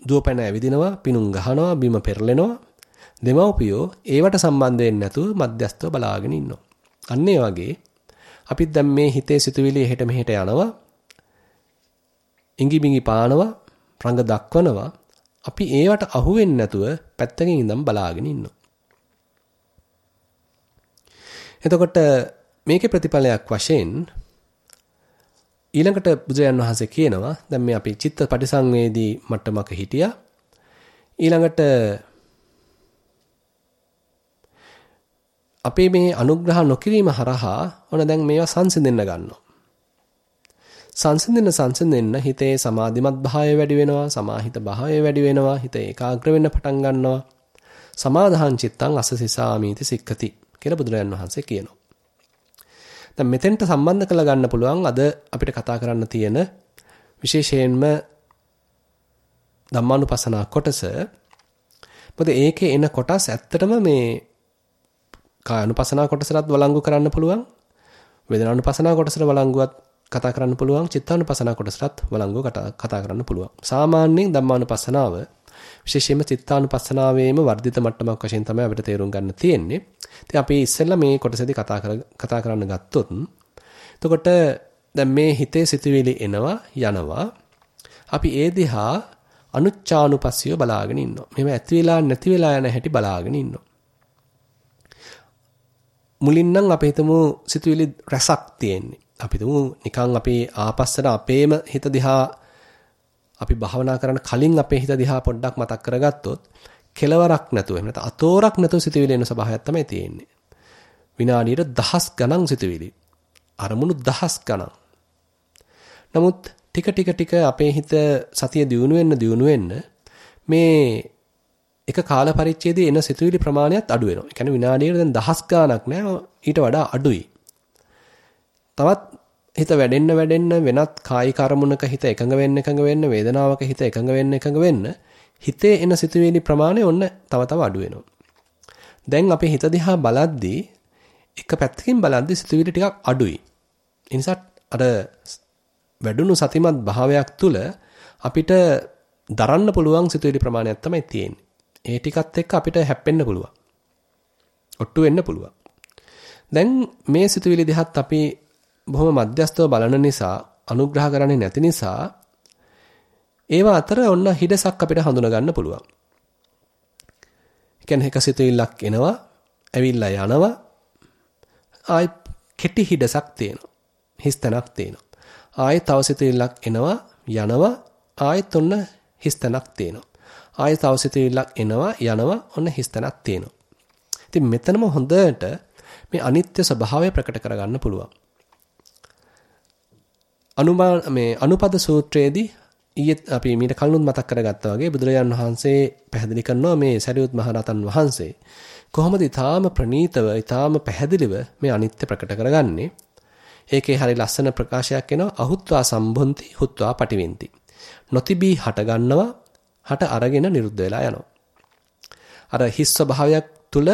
දුවපැන ඇවිදිනවා, පිණුම් ගහනවා, බිම පෙරලෙනවා. දෙමව්පියෝ ඒවට සම්බන්ධ වෙන්නේ නැතුව මධ්‍යස්තව බලාගෙන ඉන්නවා. අන්න ඒ වගේ අපිත් දැන් මේ හිතේ සිතුවිලි එහෙට මෙහෙට යනවා. ඉඟි බිඟි පානවා, රඟ දක්වනවා. අපි ඒවට අහු වෙන්නේ නැතුව පැත්තකින් ඉඳන් බලාගෙන ඉන්නවා. එතකොට මේකේ ප්‍රතිඵලයක් වශයෙන් ඊළඟට බුදුරජාන් වහන්සේ කියනවා දැන් මේ අපි චිත්ත පරිසංවේදී මට්ටමක හිටියා ඊළඟට අපේ මේ අනුග්‍රහ නොකිරීම හරහා ඔන දැන් මේවා සංසිඳෙන්න ගන්නවා. සංසිඳෙන්න සංසිඳෙන්න හිතේ සමාධිමත් භාවය වැඩි වෙනවා, සමාහිත භාවය වැඩි වෙනවා, හිත ඒකාග්‍ර වෙන්න පටන් ගන්නවා. සමාධාන් චිත්තං අසසිසාමීති සික්ඛති කියලා බුදුරජාන් වහන්සේ කියනවා. දැන් මෙතෙන්ට සම්බන්ධ කරලා ගන්න පුළුවන් අද අපිට කතා කරන්න තියෙන විශේෂයෙන්ම ධම්මානුපස්සනා කොටස. මොකද ඒකේ එන කොටස් ඇත්තටම මේ කායानुපසනාව කොටසටත් වළංගු කරන්න පුළුවන්. වේදනානුපසනාව කොටසට වළංගුවත් කතා කරන්න පුළුවන්. චිත්තානුපසනාව කොටසටත් වළංගු කතා කරන්න පුළුවන්. සාමාන්‍යයෙන් ධම්මානුපසනාව විශේෂයෙන්ම චිත්තානුපස්සනාවේම වර්ධිත මට්ටමක් වශයෙන් තමයි අපිට තේරුම් ගන්න තියෙන්නේ. ඉතින් අපි ඉස්සෙල්ලා මේ කොටසේදී කතා කර කතා කරන්න ගත්තොත් එතකොට දැන් මේ හිතේ සිතුවිලි එනවා යනවා. අපි ඒ දිහා අනුච්චානුපස්සිය බලාගෙන ඉන්නවා. මෙහෙම ඇති වෙලා නැති වෙලා යන හැටි බලාගෙන ඉන්නවා. මුලින් නම් අපි හිතමු සිතුවිලි රසක් තියෙන්නේ. අපි හිතමු නිකන් අපි ආපස්සට අපේම හිත දිහා අපි භාවනා කරන්න කලින් අපේ හිත දිහා පොඩ්ඩක් මතක් කරගත්තොත් කෙලවරක් නැතුව එහෙම නැත්නම් අතෝරක් නැතුව සිතුවිලි එන ස්වභාවයක් තමයි තියෙන්නේ. විනාඩියට දහස් ගණන් සිතුවිලි. අරමුණු දහස් ගණන්. නමුත් ටික ටික ටික අපේ හිත සතිය දියුණු වෙන්න දියුණු වෙන්න මේ එක කාල පරිච්ඡේදයේ එන සිතුවිලි ප්‍රමාණයත් අඩු වෙනවා. ඒ කියන්නේ විනාඩියකට දැන් දහස් ගාණක් නෑ ඊට වඩා අඩුයි. තවත් හිත වැඩෙන්න වැඩෙන්න වෙනත් කායික අරමුණක හිත එකඟ වෙන්න එකඟ වෙන්න වේදනාවක හිත එකඟ වෙන්න එකඟ වෙන්න හිතේ එන සිතුවිලි ප්‍රමාණය ඔන්න තව තව අඩු වෙනවා. දැන් අපි හිත දිහා බලද්දී එක පැත්තකින් බලද්දී සිතුවිලි ටිකක් අඩුයි. ඒ නිසා අර වැඩුණු සතිමත් භාවයක් තුල අපිට දරන්න පුළුවන් සිතුවිලි ප්‍රමාණයක් තමයි තියෙන්නේ. ඒ ටිකත් එක්ක අපිට හැප්පෙන්න පුළුවන්. ඔට්ටු වෙන්න පුළුවන්. දැන් මේ සිතුවිලි දිහත් අපි බොහොම මධ්‍යස්තව බලන නිසා අනුග්‍රහ කරන්නේ නැති නිසා ඒවා අතර ඔන්න හිඩසක් අපිට හඳුනා ගන්න පුළුවන්. කියන්නේ එක සිතුවිල්ලක් එනවා, ඇවිල්ලා යනවා. ආයි කෙටි හිඩසක් තියෙනවා. හිස්තනක් තියෙනවා. ආයි තව සිතුවිල්ලක් එනවා, යනවා. ආයෙත් ඔන්න හිස්තනක් තියෙනවා. ආයෙ තව සිතුවිල්ලක් එනවා, යනවා. ඔන්න හිස්තනක් තියෙනවා. ඉතින් මෙතනම හොඳට මේ අනිත්‍ය ස්වභාවය ප්‍රකට කරගන්න පුළුවන්. අනුමාන මේ අනුපද සූත්‍රයේදී ඊයේ අපි මීට කලිනුත් මතක් කරගත්තා වගේ බුදුරජාන් වහන්සේ පැහැදිලි කරනවා මේ සරියුත් මහරහතන් වහන්සේ කොහොමද ඊටාම ප්‍රණීතව ඊටාම පැහැදිලිව මේ අනිත්‍ය ප්‍රකට කරගන්නේ? ඒකේ හරි ලස්සන ප්‍රකාශයක් එනවා. අහුත්වා සම්බොන්ති හුත්වා පටිවින්ති. නොතිබී හට ගන්නවා හට අරගෙන නිරුද්ධ වෙලා යනවා. අර හිස් ස්වභාවයක් තුල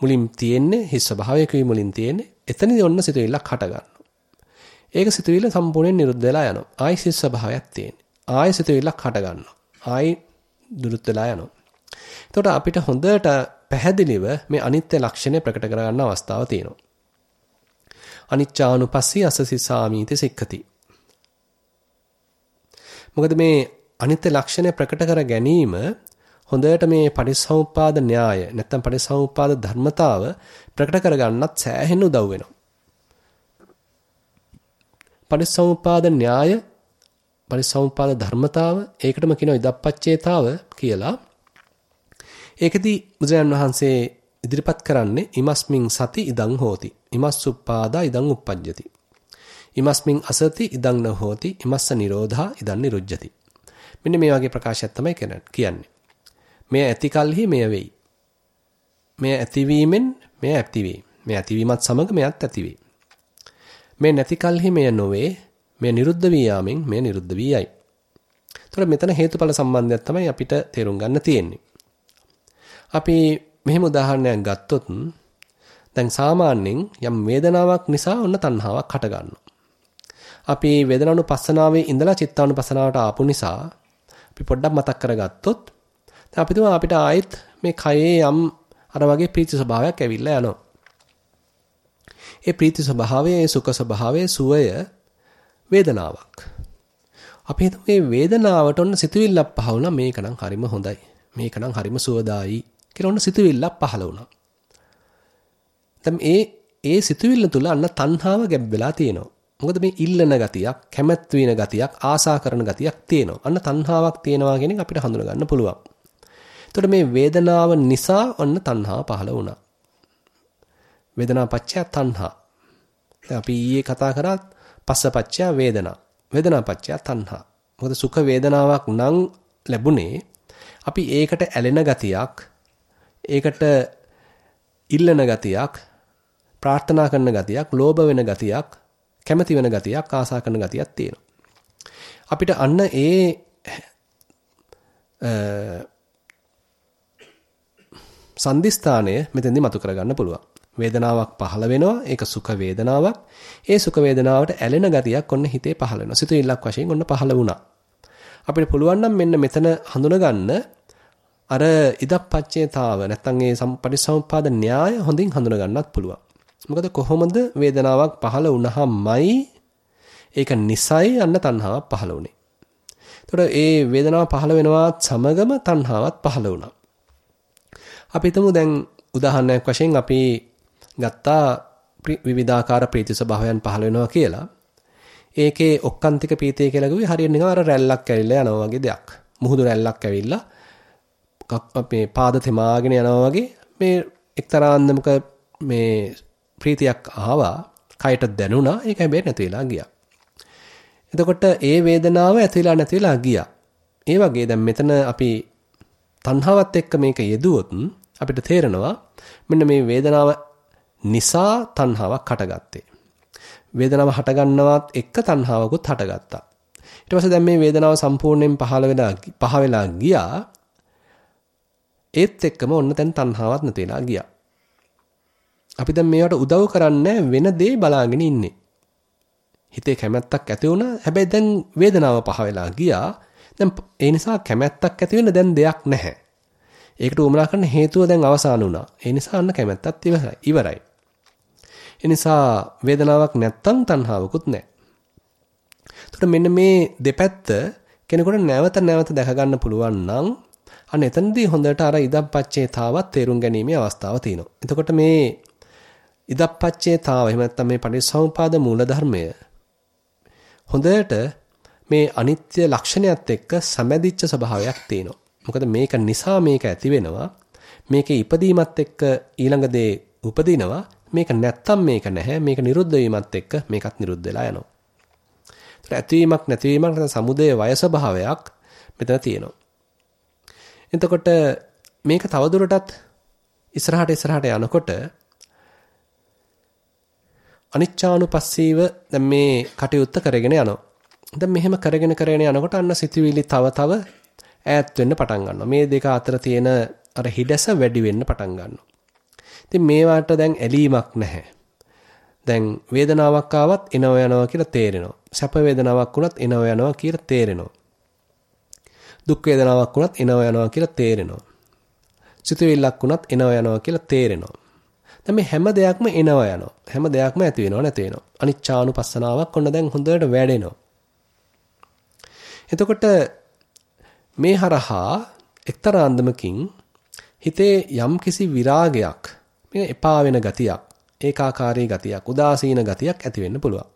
මුලින් තියෙන්නේ හිස් ස්වභාවයකයි මුලින් තියෙන්නේ එතනදී ඔන්න සිතුවිල්ලක් හට ගන්නවා ඒක සිතුවිල්ල සම්පූර්ණයෙන් නිරුද්ධ වෙලා යනවා. ආයි සිත් ස්වභාවයක් තියෙන්නේ. ආයි සිතුවිල්ලක් හට ගන්නවා. ආයි දුරුත් වෙලා යනවා. එතකොට අපිට හොඳට පැහැදිලිව මේ අනිත්‍ය ලක්ෂණය ප්‍රකට කරගන්න අවස්ථාව තියෙනවා. අනිච්චානුපස්සී අසසිසාමීති සික්ඛති. මොකද මේ අනිත්‍ය ලක්ෂණය ප්‍රකට කර ගැනීම හොඳට මේ පටිච්චසමුප්පාද න්‍යාය නැත්නම් පටිච්චසමුප්පාද ධර්මතාව ප්‍රකට කරගන්නත් සෑහෙන උදව් වෙනවා. පරිසම්පාද න්‍යාය පරිසම්පාද ධර්මතාව ඒකටම කියනවා ඉදප්පච්චේතාව කියලා. ඒකෙදි බුදුරජාන් වහන්සේ ඉදිරිපත් කරන්නේ ඉමස්මින් සති ඉදං හෝති. ඉමස්සුප්පාදා ඉදං uppajjati. ඉමස්මින් අසති ඉදං නොහෝති. ඉමස්ස නිරෝධා ඉදං නිරුජ්ජති. මෙන්න මේ වගේ ප්‍රකාශයක් තමයි කියන්නේ. මෙය ඇති කලෙහි මෙය වෙයි. මෙය ඇතිවීමෙන් මෙය ඇති වෙයි. මෙය ඇතිවීමත් සමග මෙයත් ඇති වෙයි. මේ නැති කලෙහි මෙය නොවේ. මෙය නිරුද්ධ වී යාමෙන් මෙය නිරුද්ධ වී යයි. එතකොට මෙතන හේතුඵල සම්බන්ධයක් තමයි අපිට තේරුම් ගන්න තියෙන්නේ. අපි මෙහෙම උදාහරණයක් ගත්තොත් දැන් සාමාන්‍යයෙන් යම් වේදනාවක් නිසා ඔන්න තණ්හාවක් හට ගන්නවා. අපි වේදනානුපස්සනාවේ ඉඳලා චිත්තානුපස්සනාවට ආපු නිසා අපි පොඩ්ඩක් මතක් කරගත්තොත් දැන් අපි තුමා අපිට ආයෙත් මේ කයේ යම් අර වගේ ප්‍රීති ස්වභාවයක් ඇවිල්ලා යනවා. ඒ ප්‍රීති ස්වභාවය, ඒ සුඛ ස්වභාවය, සුවය වේදනාවක්. අපි හිතමු මේ වේදනාවට ඔන්න සිතුවිල්ලක් පහ වුණා මේකනම් හරිම හොඳයි. මේකනම් හරිම සුවදායි කියලා ඔන්න සිතුවිල්ලක් පහළ වුණා. දැන් ඒ ඒ සිතුවිල්ල තුල අන්න තණ්හාව ගැබ් වෙලා තියෙනවා. මොකද මේ ඉල්ලන ගතියක්, කැමැත් වෙන ගතියක්, ආසා කරන ගතියක් තියෙනවා. අන්න තණ්හාවක් තියෙනවා කියන එක අපිට හඳුන ගන්න පුළුවන්. එතකොට මේ වේදනාව නිසා ඔන්න තණ්හාව පහළ වුණා. වේදනා පච්චය තණ්හා. අපි ඊයේ කතා කරා පස්ස පච්චය වේදනා. වේදනා පච්චය තණ්හා. මොකද සුඛ වේදනාවක් නම් ලැබුණේ අපි ඒකට ඇලෙන ගතියක් ඒකට ඉල්ලන ගතියක් ප්‍රාර්ථනා කරන ගතියක් ලෝභ වෙන ගතියක් කැමති වෙන ගතියක් ආසා කරන ගතියක් තියෙනවා අපිට අන්න ඒ සන්දිස්ථානය මෙතෙන්දි මතු කරගන්න පුළුවන් වේදනාවක් පහළ වෙනවා ඒක සුඛ වේදනාවක් ඒ සුඛ වේදනාවට ඇලෙන ගතියක් ඔන්න හිතේ පහළ වෙනවා සිතුවිල්ලක් වශයෙන් ඔන්න පහළ වුණා අපිට පුළුවන් නම් මෙන්න මෙතන හඳුනගන්න අර ඉදප්පච්චේතාව නැත්තම් ඒ පටිසමුපාද න්‍යාය හොඳින් හඳුන ගන්නත් පුළුවන්. මොකද කොහොමද වේදනාවක් පහළ වුණාමයි ඒක නිසයි අන්න තණ්හාවක් පහළ වුනේ. එතකොට ඒ වේදනාව පහළ වෙනවත් සමගම තණ්හාවක් පහළ වුණා. අපි හිතමු දැන් උදාහරණයක් වශයෙන් අපි ගත්තා විවිධාකාර ප්‍රීති ස්වභාවයන් පහළ වෙනවා කියලා. ඒකේ ඔක්කාන්තික පීතිය කියලා කිව්වේ හරියට නිකන් අර රැල්ලක් ඇවිල්ලා යනවා වගේ දෙයක්. මුහුදු රැල්ලක් ඇවිල්ලා මේ පාද තෙමාගෙන යනවා වගේ මේ එක්තරා අන්දමක මේ ප්‍රීතියක් ආවා කයට දැනුණා ඒක හැබැයි නැති වෙලා ගියා. එතකොට ඒ වේදනාව ඇති වෙලා නැති වෙලා ගියා. ඒ වගේ දැන් මෙතන අපි තණ්හාවත් එක්ක මේක යෙදුවොත් අපිට තේරෙනවා මෙන්න මේ වේදනාව නිසා තණ්හාවක් හටගත්තේ. වේදනාව හටගන්නවත් එක්ක තණ්හාවකුත් හටගත්තා. ඊට පස්සේ දැන් මේ වේදනාව සම්පූර්ණයෙන් පහළ වෙලා පහ වෙලා ගියා. ඒත් එක්කම ඔන්න දැන් තණ්හාවක් නැති වෙලා ගියා. අපි දැන් මේවට උදව් කරන්නේ වෙන දේ බලාගෙන ඉන්නේ. හිතේ කැමැත්තක් ඇති වුණා. හැබැයි දැන් වේදනාව පහ වෙලා ගියා. දැන් ඒ නිසා කැමැත්තක් ඇති වෙන්න දැන් දෙයක් නැහැ. ඒකට උවමනා කරන හේතුව දැන් අවසන් වුණා. ඒ නිසා අන්න කැමැත්තත් ඉවරයි. ඒ නිසා වේදනාවක් නැත්තම් තණ්හාවකුත් නැහැ. එතකොට මෙන්න මේ දෙපැත්ත කෙනෙකුට නැවත නැවත දැක ගන්න පුළුවන් නම් අන්න එතනදී හොඳට අර ඉදප්පච්චේතාවත් තේරුම් ගැනීමේ අවස්ථාව තියෙනවා. එතකොට මේ ඉදප්පච්චේතාව එහෙම නැත්නම් මේ පටිච්චසමුපාද මූලධර්මය හොඳට මේ අනිත්‍ය ලක්ෂණයත් එක්ක සැමැදිච්ච ස්වභාවයක් තියෙනවා. මොකද මේක නිසා මේක ඇති වෙනවා. මේකේ ඉපදීමත් එක්ක ඊළඟ දේ උපදිනවා. මේක නැත්තම් මේක නැහැ. මේක නිරුද්ධ වීමත් එක්ක මේකත් නිරුද්ධ වෙලා යනවා. ඒතර ඇතිවීමක් නැතිවීමක් නැත්නම් සමුදය වය ස්වභාවයක් මෙතන තියෙනවා. එතකොට මේක තවදුරටත් ඉස්සරහට ඉස්සරහට යනකොට අනිච්චානුපස්සීව දැන් මේ කටයුත්ත කරගෙන යනවා. දැන් මෙහෙම කරගෙන කරගෙන යනකොට අන්න සිතුවිලි තව තව ඈත් වෙන්න පටන් ගන්නවා. මේ දෙක අතර තියෙන අර හිඩැස වැඩි වෙන්න පටන් ගන්නවා. ඉතින් මේවට දැන් ඇලීමක් නැහැ. දැන් වේදනාවක් ආවත් එනව යනවා කියලා තේරෙනවා. සැප වේදනාවක් වුණත් එනව යනවා කියලා තේරෙනවා. දුක් වේදනාවක් වුණත් එනව යනවා කියලා තේරෙනවා. සිතුවිල්ලක් වුණත් එනව යනවා කියලා තේරෙනවා. දැන් මේ හැම දෙයක්ම එනවා යනවා. හැම දෙයක්ම ඇති වෙනව නැති වෙනව. අනිච්චානුපස්සනාවක් ඔන්න දැන් හොඳට වැඩෙනවා. එතකොට මේ හරහා එක්තරා අන්දමකින් හිතේ යම්කිසි විරාගයක් මේ එපා වෙන ගතියක් ඒකාකාරී ගතියක් උදාසීන ගතියක් ඇති වෙන්න පුළුවන්.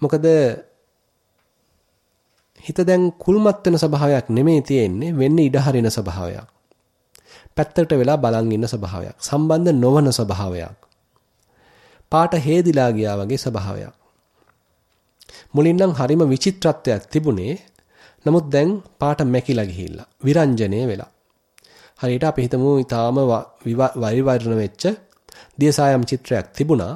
මොකද හිත දැන් කුල්මත් වෙන ස්වභාවයක් නෙමෙයි තියෙන්නේ වෙන්නේ ඉඩ හරින ස්වභාවයක්. පැත්තකට වෙලා බලන් ඉන්න ස්වභාවයක්. සම්බන්ධ නොවන ස්වභාවයක්. පාට හේදිලා ගියා වගේ ස්වභාවයක්. මුලින් නම් හරිම විචිත්‍රත්වයක් තිබුණේ. නමුත් දැන් පාට මැකිලා ගිහිල්ලා විරංජනේ වෙලා. හරියට අපි හිතමු ඊටාම වරිවර්ණ වෙච්ච දියසායම් චිත්‍රයක් තිබුණා.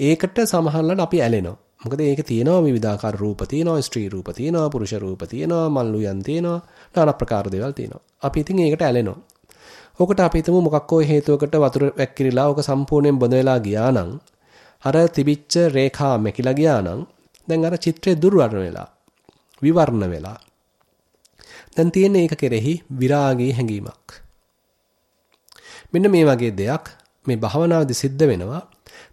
ඒකට සමහරවල්ලාට අපි ඇලෙනවා. මොකද ඒකේ තියෙනවා විවිධාකාර රූප තියෙනවා, ස්ත්‍රී රූප තියෙනවා, පුරුෂ රූප තියෙනවා, මල්ලුයන් තියෙනවා, নানা ප්‍රකාර දේවල් තියෙනවා. අපි ඉතින් ඒකට ඇලෙනවා. ඔකට අපි හිතමු මොකක් හෝ හේතුවකට වතුර වැක්කිරිලා ඔක සම්පූර්ණයෙන් බොඳ වෙලා ගියා නම් අර තිබිච්ච රේඛා මෙකිලා ගියා නම් දැන් අර චිත්‍රය දුර්වර්ණ වෙලා විවර්ණ වෙලා දැන් තියෙන්නේ ඒක කෙරෙහි විරාගී හැඟීමක්. මෙන්න මේ වගේ දෙයක් මේ භාවනාවේදී සිද්ධ වෙනවා.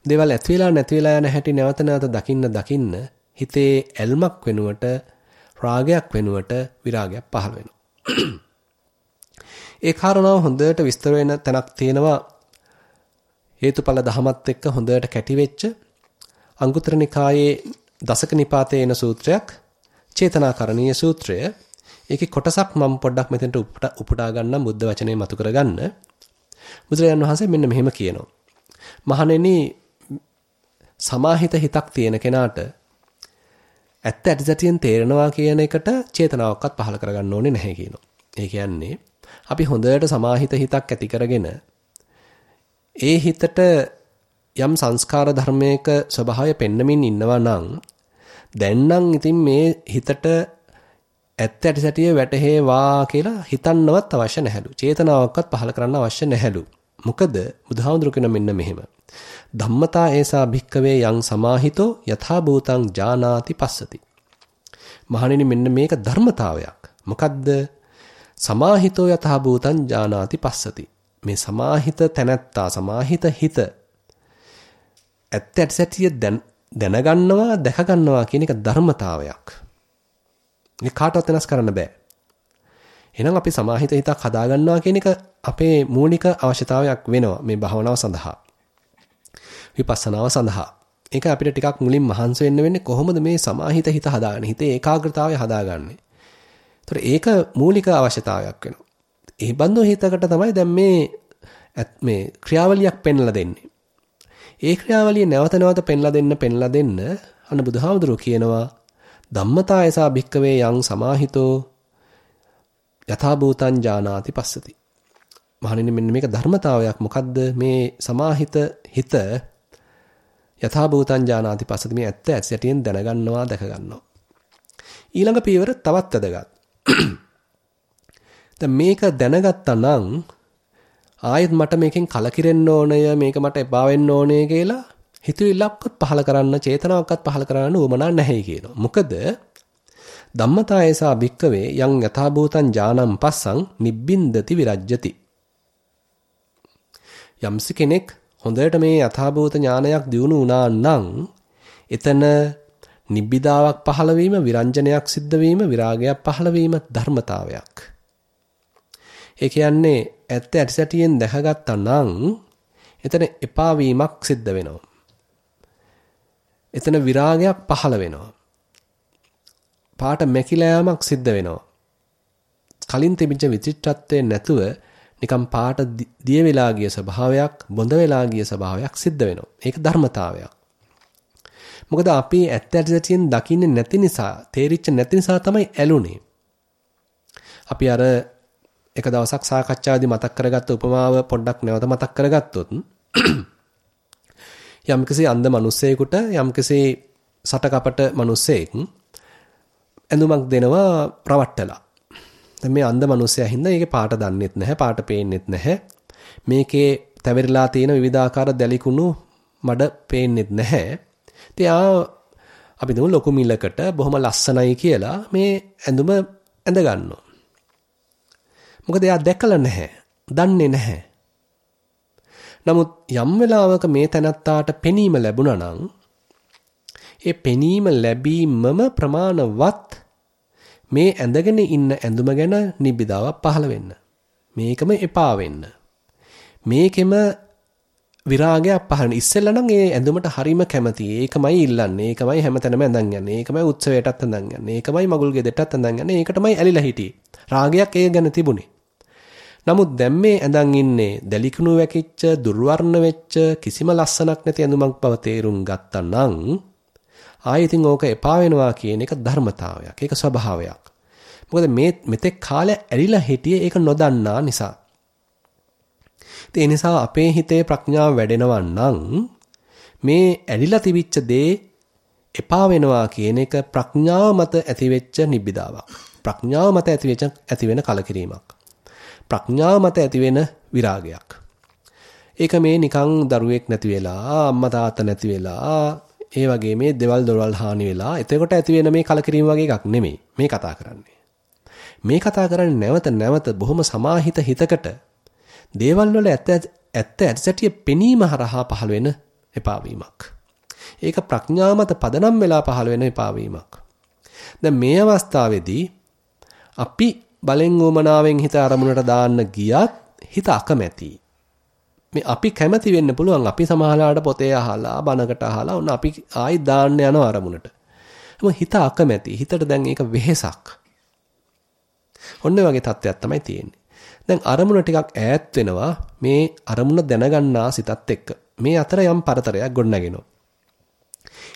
දේවල් ඇති වෙලා නැති වෙලා යන හැටි නැවත නැවත දකින්න දකින්න හිතේ ඇල්මක් වෙනුවට රාගයක් වෙනුවට විරාගයක් පහළ වෙනවා. ඒ කාරණාව හොඳට විස්තර වෙන තැනක් තියෙනවා. හේතුඵල දහමත් එක්ක හොඳට කැටි වෙච්ච අංගුත්තර නිකායේ දසක නිපාතේ එන සූත්‍රයක් චේතනාකරණීය සූත්‍රය. ඒකේ කොටසක් මම පොඩ්ඩක් මෙතනට උපුටා ගන්නම් බුද්ධ වචනේ මතු කරගන්න. බුදුරජාන් වහන්සේ මෙන්න මෙහෙම කියනවා. මහණෙනි සමාහිත හිතක් තියෙන කෙනාට ඇත්ත ඇටසැටියෙන් තේරෙනවා කියන එකට චේතනාවක්වත් පහල කරගන්න ඕනේ නැහැ කියනවා. ඒ කියන්නේ අපි හොඳට සමාහිත හිතක් ඇති කරගෙන ඒ හිතට යම් සංස්කාර ධර්මයක ස්වභාවය පෙන්නමින් ඉන්නවා නම් දැන් නම් ඉතින් මේ හිතට ඇත්ත ඇටි සැටිය වැටහෙවා කියලා හිතන්නවත් අවශ්‍ය නැහැලු. චේතනාවක්වත් පහල කරන්න අවශ්‍ය නැහැලු. මොකද බුදුහාමුදුරු කියන මෙන්න මෙහෙම. ධම්මතා ඒසා භික්කවේ යං සමාහිතෝ යථා භූතං ජානාති පස්සති. මහණෙනි මෙන්න මේක ධර්මතාවයක්. මොකද්ද? සමාහිතෝ යතහ භූතං ජානාති පස්සති. මේ සමාහිත තැනැත්තා සමාහිත හිත ඇත්ත ඇටසැටිය දැනගන්නවා දැකගන්නවා කියන එක ධර්මතාවයක්. මේ කාටවත් වෙනස් කරන්න බෑ. එහෙනම් අපි සමාහිත හිතක් හදාගන්නවා කියන එක අපේ මූලික අවශ්‍යතාවයක් වෙනවා මේ භාවනාව සඳහා. විපස්සනාව සඳහා. ඒක අපිට ටිකක් මුලින් මහන්සි වෙන්න වෙන්නේ කොහොමද මේ සමාහිත හිත හදාගන්නේ? හිතේ ඒකාග්‍රතාවය හදාගන්නේ. ඒතර ඒක මූලික අවශ්‍යතාවයක් වෙනවා. ඒ බඳු හිතකට තමයි දැන් මේ මේ ක්‍රියාවලියක් පෙන්ලා දෙන්නේ. ඒ ක්‍රියාවලිය නැවත නැවත පෙන්ලා දෙන්න පෙන්ලා දෙන්න අන්න බුදුහාමුදුරුවෝ කියනවා ධම්මතායසා භික්කවේ යං සමාහිතෝ යථා භූතං ජානාති පස්සති. මහණෙනි මෙන්න මේක ධර්මතාවයක්. මොකද්ද මේ සමාහිත හිත යථා භූතං ජානාති පස්සති මේ ඇත්ත ඇත්තටියෙන් දැනගන්නවා දැක ගන්නවා. ඊළඟ පියවර තවත් වැදගත්. දැන් මේක දැනගත්තා නම් ආයෙත් මට මේකෙන් කලකිරෙන්න ඕනය මේක මට එපා වෙන්න ඕනේ කියලා හිතුවිල්ලක්වත් පහල කරන්න චේතනාවක්වත් පහල කරන්න උවමනා නැහැ කියනවා. මොකද ධම්මතායසා භික්කවේ යං යථාභූතං ඥානං පස්සං නිබ්බින්දති විරජ්‍යති. යම්ස කෙනෙක් හොඳට මේ යථාභූත ඥානයක් දිනු වුණා නම් එතන නිබ්බිදාවක් පහළ වීම විරංජනයක් සිද්ධ වීම විරාගයක් පහළ වීම ධර්මතාවයක්. ඒ කියන්නේ ඇත්ත ඇටසැටියෙන් දැකගත්තා නම් එතන එපා වීමක් සිද්ධ වෙනවා. එතන විරාගයක් පහළ වෙනවා. පාට මැකිලා යාමක් සිද්ධ වෙනවා. කලින් තිබිච්ච විචිත්‍රත්වයේ නැතුව නිකම් පාට දිය වෙලා ගිය ස්වභාවයක් බොඳ වෙලා ගිය ස්වභාවයක් සිද්ධ වෙනවා. ඒක ධර්මතාවයක්. මොකද අපි ඇත්ත ඇත්තටියෙන් දකින්නේ නැති නිසා, තේරිච්ච නැති නිසා තමයි ඇලුනේ. අපි අර එක දවසක් සාකච්ඡාවේදී මතක් කරගත්ත උපමාව පොඩ්ඩක් නැවත මතක් කරගත්තොත් යම්කිසි අන්ධ මිනිස්සෙකුට යම්කිසි සටකපට මිනිස්සෙක් ඇඳුමක් දෙනවා රවට්ටලා. දැන් මේ අන්ධ මිනිස්සයා හින්දා ඒකේ පාට දන්නෙත් නැහැ, පාට පේන්නෙත් නැහැ. මේකේ තැවිරලා තියෙන විවිධාකාර දැලිකුණු මඩ පේන්නෙත් නැහැ. ඉතින් ආ අපි දුමු ලොකු මිලකට බොහොම ලස්සනයි කියලා මේ ඇඳුම ඇඳ ගන්නවා. මොකද එයා දැකලා නැහැ. දන්නේ නැහැ. නමුත් යම් වෙලාවක මේ තැනත්තාට පෙනීම ලැබුණා නම් ඒ පෙනීම ලැබීමම ප්‍රමාණවත් මේ ඇඳගෙන ඉන්න ඇඳුම ගැන නිබ්බිදාවක් පහළ වෙන්න. මේකම එපා වෙන්න. මේකෙම විරාගයක් පහළන ඉස්සෙල්ලා නම් ඒ ඇඳුමට හරීම කැමතියි. ඒකමයි ඉල්ලන්නේ. ඒකමයි හැමතැනම ඇඳන් යන්නේ. ඒකමයි උත්සවයටත් ඇඳන් යන්නේ. ඒකමයි මගුල් ගෙදරටත් ඇඳන් යන්නේ. ඒකටමයි ඇලිලා හිටියේ. රාගයක් ඒ ගැන තිබුණේ. නමුත් දැන් මේ ඇඳන් ඉන්නේ දැලිකුණු වැකිච්ච, දුර්වර්ණ වෙච්ච, කිසිම ලස්සනක් නැති ඇඳුමක් බව තේරුම් ගත්තා නම් ආයෙ ඉතින් ඕක එපා වෙනවා කියන එක ධර්මතාවයක්. ඒක ස්වභාවයක්. මොකද මේ මෙතෙක් කාලය ඇලිලා හිටියේ ඒක නොදන්නා නිසා. ඒ නිසා අපේ හිතේ ප්‍රඥාව වැඩෙනවා නම් මේ ඇලිලා තිබිච්ච දේ එපා වෙනවා කියන එක ප්‍රඥාව මත ඇතිවෙච්ච නිබ්බිදාවක්. ප්‍රඥාව මත ඇතිවෙච්ච ඇතිවෙන කලකිරීමක්. ප්‍රඥාව මත ඇතිවෙන විරාගයක්. ඒක මේ නිකන් දරුවෙක් නැති වෙලා අම්මා තාත්තා නැති වෙලා ඒ වගේ මේ දෙවල් දොරවල් හානි වෙලා එතකොට ඇති වෙන මේ කලකිරීම වගේ එකක් නෙමෙයි මේ කතා කරන්නේ. මේ කතා කරන්නේ නැවත නැවත බොහොම සමාහිත හිතකට දේවල් වල ඇත්ත ඇත්ත ඇටසැටිය පෙනීම හරහා පහළ වෙන එපා වීමක්. ඒක ප්‍රඥා මත පදනම් වෙලා පහළ වෙන එපා වීමක්. දැන් මේ අවස්ථාවේදී අපි බලෙන් උමනාවෙන් හිත අරමුණට දාන්න ගියත් හිත අකමැති. මේ අපි කැමති වෙන්න පුළුවන් අපි සමහරලාට පොතේ අහලා බනකට අහලා ඔන්න අපි ආයි දාන්න යන අරමුණට. හැම හිත අකමැති. හිතට දැන් ඒක වෙහෙසක්. ඔන්න වගේ තත්ත්වයක් තමයි තියෙන්නේ. දැන් අරමුණ ටිකක් ඈත් වෙනවා මේ අරමුණ දැනගන්නා සිතත් එක්ක. මේ අතර යම් පරතරයක් ගොඩනගෙනවා.